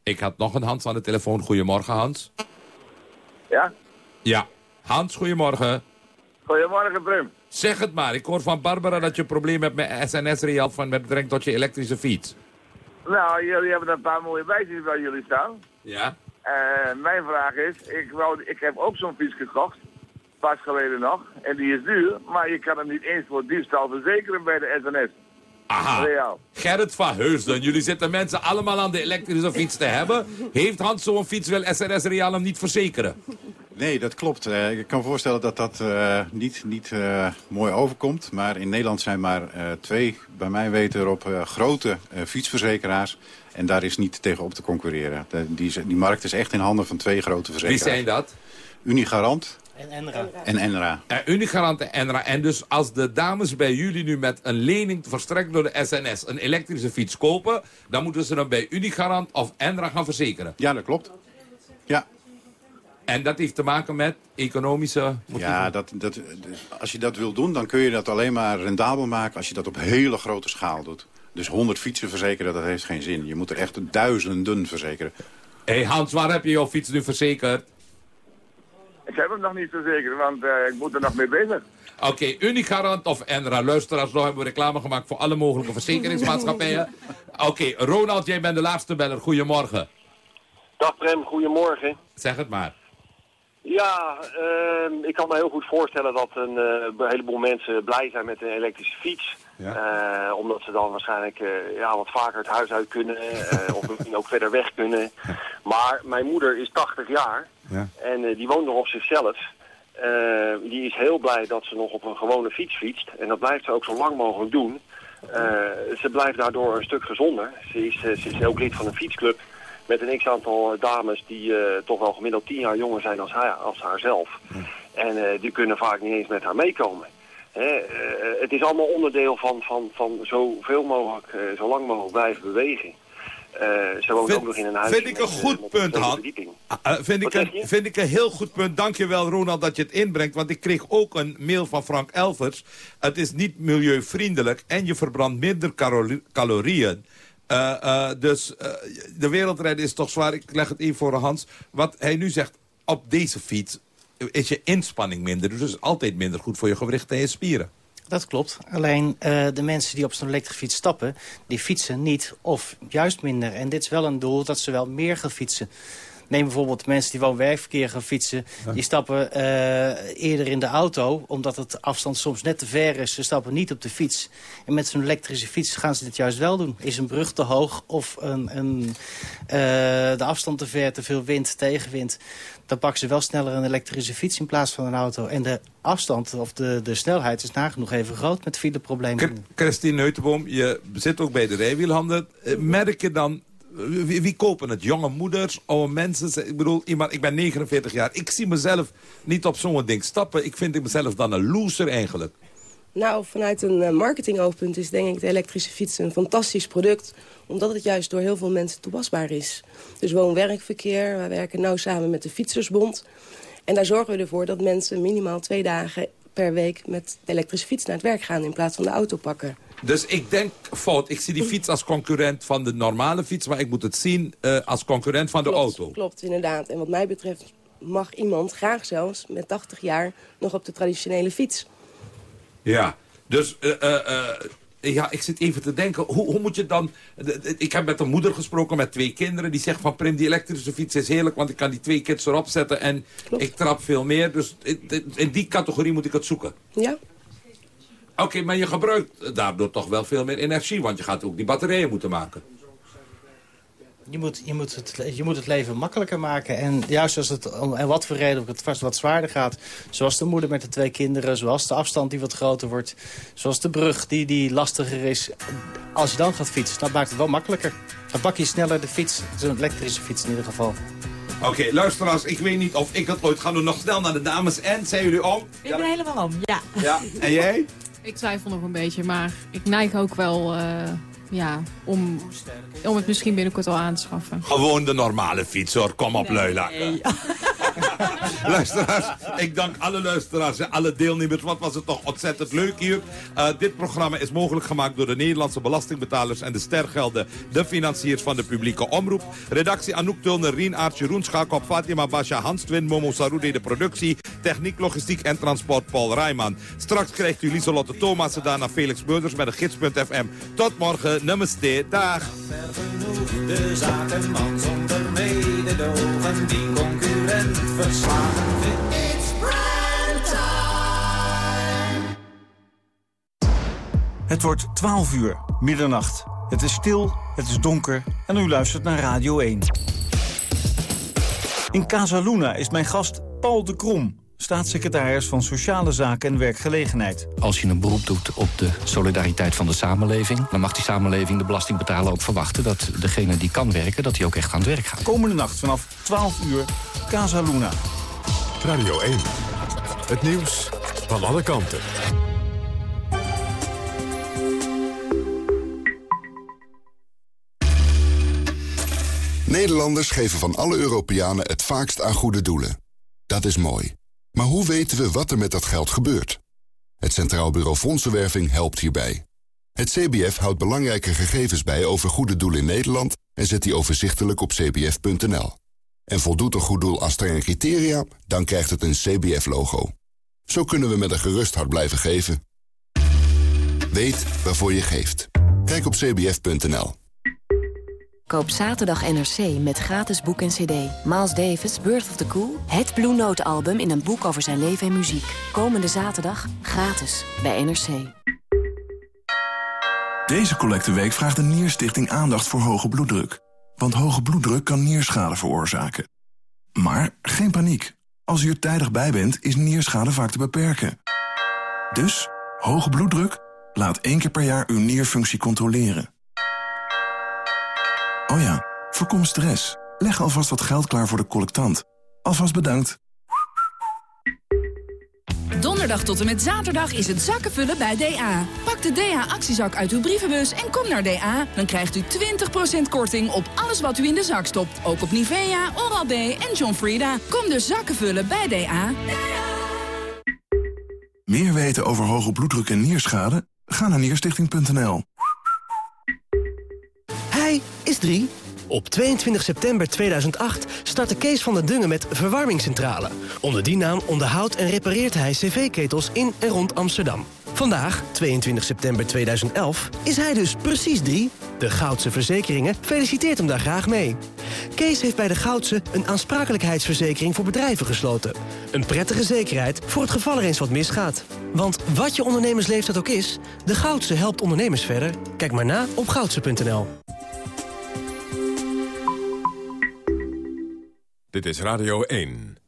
Ik had nog een Hans aan de telefoon. Goedemorgen, Hans. Ja? Ja. Hans, goedemorgen. Goedemorgen, Brim. Zeg het maar. Ik hoor van Barbara dat je een probleem hebt met SNS-real... van met betrekking tot je elektrische fiets. Nou, jullie hebben een paar mooie wijzers bij jullie staan. Ja? En mijn vraag is, ik, wou, ik heb ook zo'n fiets gekocht, pas geleden nog. En die is duur, maar je kan hem niet eens voor diefstal verzekeren bij de SNS. Aha. Gerrit van Heusden, jullie zitten mensen allemaal aan de elektrische fiets te hebben. Heeft Hans zo'n fiets wil SNS Real hem niet verzekeren? Nee, dat klopt. Eh, ik kan me voorstellen dat dat eh, niet, niet eh, mooi overkomt. Maar in Nederland zijn maar eh, twee, bij mij weten erop, eh, grote eh, fietsverzekeraars. En daar is niet tegen op te concurreren. De- die, die markt is echt in handen van twee grote Wie verzekeraars. zijn dat? Unigarant En Enra. en Enra. Uh, Unigarant en Enra. En dus als de dames bij jullie nu met een lening verstrekt door de SNS... een elektrische fiets kopen... dan moeten ze dan bij Unigarant of Enra gaan verzekeren. Ja, dat klopt. Ja. En dat heeft te maken met economische motieven? Ja, dat, dat, als je dat wil doen, dan kun je dat alleen maar rendabel maken... als je dat op hele grote schaal doet. Dus 100 fietsen verzekeren, dat heeft geen zin. Je moet er echt duizenden verzekeren. Hé hey Hans, waar heb je jouw fiets nu verzekerd? Ik heb hem nog niet verzekerd, want eh, ik moet er nog mee bezig. Oké, Unigarant of Enra. Luisteraars, nog hebben we reclame gemaakt voor alle mogelijke verzekeringsmaatschappijen. Oké, Ronald, jij bent de laatste beller. Goedemorgen. Dag Prem, goedemorgen. Zeg het maar. Ja, ehm, ik kan me heel goed voorstellen dat een eh, heleboel mensen blij zijn met een elektrische fiets. Eh, omdat ze dan waarschijnlijk eh, ja, wat vaker het huis uit kunnen eh, of misschien ook verder weg kunnen. Maar mijn moeder is 80 jaar Ja. en die woont nog op zichzelf. Die is heel blij dat ze nog op een gewone fiets fietst. En dat blijft ze ook zo lang mogelijk doen. Ze blijft daardoor een stuk gezonder. Ze is, ze is ook lid van een fietsclub met een x-aantal dames die toch wel gemiddeld tien jaar jonger zijn als, haar, als haarzelf. En die kunnen vaak niet eens met haar meekomen. Eh, het is allemaal onderdeel van, van, van zoveel mogelijk, eh, zo lang mogelijk blijven bewegen. ze woont ook nog in een huis. Vind ik een goed punt, Han. Uh, vind, ik een, vind ik een heel goed punt. Dankjewel, Ronald, dat je het inbrengt. Want ik kreeg ook een mail van Frank Elvers. Het is niet milieuvriendelijk en je verbrandt minder calorieën. Uh, uh, dus uh, de wereldrijden is toch zwaar. Ik leg het even voor Hans. Wat hij nu zegt, op deze fiets is je inspanning minder. Dus altijd minder goed voor je gewricht en je spieren. Dat klopt. Alleen uh, de mensen die op zo'n elektrische fiets stappen... die fietsen niet of juist minder. En dit is wel een doel dat ze wel meer gaan fietsen. Neem bijvoorbeeld mensen die woon-werkverkeer gaan fietsen. Die stappen uh, eerder in de auto, omdat het afstand soms net te ver is. Ze stappen niet op de fiets. En met zo'n elektrische fiets gaan ze dit juist wel doen. Is een brug te hoog of een, een, uh, de afstand te ver, te veel wind, tegenwind dan pakken ze wel sneller een elektrische fiets in plaats van een auto. En de afstand of de, de snelheid is nagenoeg even groot met fileproblemen. Christine Neutenboom, je zit ook bij de rijwielhanden. Merk je dan wie, kopen het? Jonge moeders, oude mensen? Ik bedoel, iemand, ik ben 49 jaar. Ik zie mezelf niet op zo'n ding stappen. Ik vind mezelf dan een loser eigenlijk. Nou, vanuit een marketingoogpunt is denk ik de elektrische fiets een fantastisch product. Omdat het juist door heel veel mensen toepasbaar is. Dus woon-werkverkeer, wij werken nauw samen met de Fietsersbond. En daar zorgen we ervoor dat mensen minimaal twee dagen per week met de elektrische fiets naar het werk gaan in plaats van de auto pakken. Dus ik denk fout. Ik zie die fiets als concurrent van de normale fiets... maar ik moet het zien uh, als concurrent van de auto. Klopt, inderdaad. En wat mij betreft mag iemand graag zelfs met 80 jaar nog op de traditionele fiets. Ja, dus uh, uh, ja, ik zit even te denken, hoe, hoe moet je dan... Ik heb met een moeder gesproken met twee kinderen. Die zegt van, Prim, die elektrische fiets is heerlijk... want ik kan die twee kids erop zetten en ik trap veel meer. Dus in die categorie moet ik het zoeken. Ja. Oké, maar je gebruikt daardoor toch wel veel meer energie... want je gaat ook die batterijen moeten maken. Je moet, je, moet het, je moet het leven makkelijker maken. En juist als het om en wat voor reden het vast wat zwaarder gaat... zoals de moeder met de twee kinderen... zoals de afstand die wat groter wordt... zoals de brug die, die lastiger is... als je dan gaat fietsen, dat maakt het wel makkelijker. Dan pak je sneller de fiets, zo'n elektrische fiets in ieder geval. Oké, okay, luisteraars, ik weet niet of ik het ooit ga doen. Nog snel naar de dames. En, zijn jullie om? Ik ben helemaal om, ja. Ja, en jij? Ik twijfel nog een beetje, maar ik neig ook wel... Uh ja, om, om het misschien binnenkort al aan te schaffen. Gewoon de normale fiets hoor, kom op nee, Leula. Nee. luisteraars, ik dank alle luisteraars en alle deelnemers. Wat was het toch ontzettend leuk hier. Uh, dit programma is mogelijk gemaakt door de Nederlandse belastingbetalers... en de stergelden, de financiers van de publieke omroep. Redactie Anouk Tulner, Rien Aartje, Roen Schakop, Fatima Basha, Hans Twin, Momo Saroudi, de productie. Techniek, logistiek en transport, Paul Rijman. Straks krijgt u Lieselotte Thomas en daarna Felix Beurders met een gids.fm. Tot morgen, namaste, dag. Vindt. Het wordt 12 uur, middernacht. Het is stil, het is donker en u luistert naar Radio 1. In Casa Luna is mijn gast Paul de Krom staatssecretaris van Sociale Zaken en Werkgelegenheid. Als je een beroep doet op de solidariteit van de samenleving... dan mag die samenleving, de belastingbetaler, ook verwachten... dat degene die kan werken, dat hij ook echt aan het werk gaat. Komende nacht vanaf 12 uur, Casa Luna. Radio 1. Het nieuws van alle kanten. Nederlanders geven van alle Europeanen het vaakst aan goede doelen. Dat is mooi. Maar hoe weten we wat er met dat geld gebeurt? Het Centraal Bureau Fondsenwerving helpt hierbij. Het CBF houdt belangrijke gegevens bij over goede doelen in Nederland... en zet die overzichtelijk op cbf.nl. En voldoet een goed doel aan strenge criteria, dan krijgt het een CBF-logo. Zo kunnen we met een gerust hart blijven geven. Weet waarvoor je geeft. Kijk op cbf.nl. Koop zaterdag NRC met gratis boek en cd. Miles Davis, Birth of the Cool. Het Blue Note album in een boek over zijn leven en muziek. Komende zaterdag gratis bij NRC. Deze collecteweek vraagt de Nierstichting aandacht voor hoge bloeddruk. Want hoge bloeddruk kan nierschade veroorzaken. Maar geen paniek. Als u er tijdig bij bent, is nierschade vaak te beperken. Dus, hoge bloeddruk? Laat één keer per jaar uw nierfunctie controleren. Oh ja, voorkom stress. Leg alvast wat geld klaar voor de collectant. Alvast bedankt. Donderdag tot en met zaterdag is het zakkenvullen bij DA. Pak de DA-actiezak uit uw brievenbus en kom naar DA. Dan krijgt u 20% korting op alles wat u in de zak stopt. Ook op Nivea, Oral-B en John Frieda. Kom dus zakkenvullen bij DA. Meer weten over hoge bloeddruk en nierschade? Ga naar nierstichting.nl. Is drie. Op 22 september 2008 startte Kees van der Dungen met Verwarmingscentrale. Onder die naam onderhoudt en repareert hij cv-ketels in en rond Amsterdam. Vandaag, 22 september 2011, is hij dus precies drie. De Goudse Verzekeringen feliciteert hem daar graag mee. Kees heeft bij de Goudse een aansprakelijkheidsverzekering voor bedrijven gesloten. Een prettige zekerheid voor het geval er eens wat misgaat. Want wat je ondernemersleeftijd ook is, de Goudse helpt ondernemers verder. Kijk maar na op goudse.nl. Dit is Radio 1.